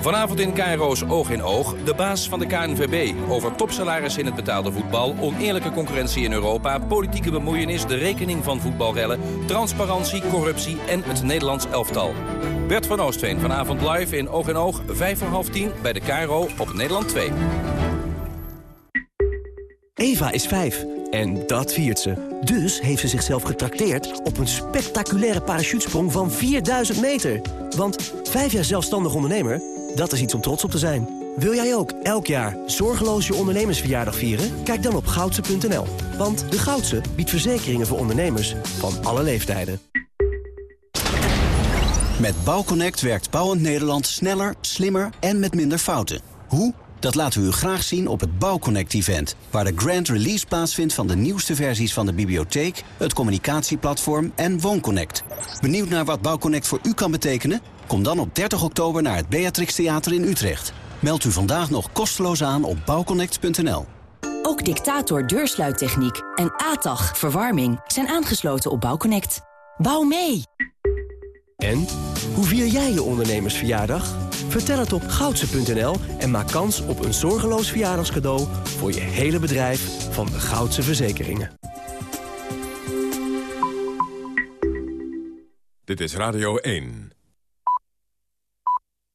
Vanavond in Cairo's Oog in Oog, de baas van de KNVB... over topsalaris in het betaalde voetbal, oneerlijke concurrentie in Europa... politieke bemoeienis, de rekening van voetbalrellen... transparantie, corruptie en het Nederlands elftal. Bert van Oostveen vanavond live in Oog in Oog, 5 voor half 10 bij de Cairo op Nederland 2. Eva is 5 en dat viert ze. Dus heeft ze zichzelf getrakteerd op een spectaculaire parachutesprong van 4000 meter. Want 5 jaar zelfstandig ondernemer, dat is iets om trots op te zijn. Wil jij ook elk jaar zorgeloos je ondernemersverjaardag vieren? Kijk dan op goudse.nl. Want de Goudse biedt verzekeringen voor ondernemers van alle leeftijden. Met Bouwconnect werkt Bouwend Nederland sneller, slimmer en met minder fouten. Hoe? Dat laten we u graag zien op het Bouwconnect-event... waar de grand release plaatsvindt van de nieuwste versies van de bibliotheek... het communicatieplatform en WoonConnect. Benieuwd naar wat Bouwconnect voor u kan betekenen? Kom dan op 30 oktober naar het Beatrix Theater in Utrecht. Meld u vandaag nog kosteloos aan op bouwconnect.nl. Ook Dictator deursluittechniek en ATAG verwarming zijn aangesloten op Bouwconnect. Bouw mee! En? Hoe vier jij je ondernemersverjaardag? Vertel het op goudse.nl en maak kans op een zorgeloos verjaardagscadeau... voor je hele bedrijf van de Goudse Verzekeringen. Dit is Radio 1.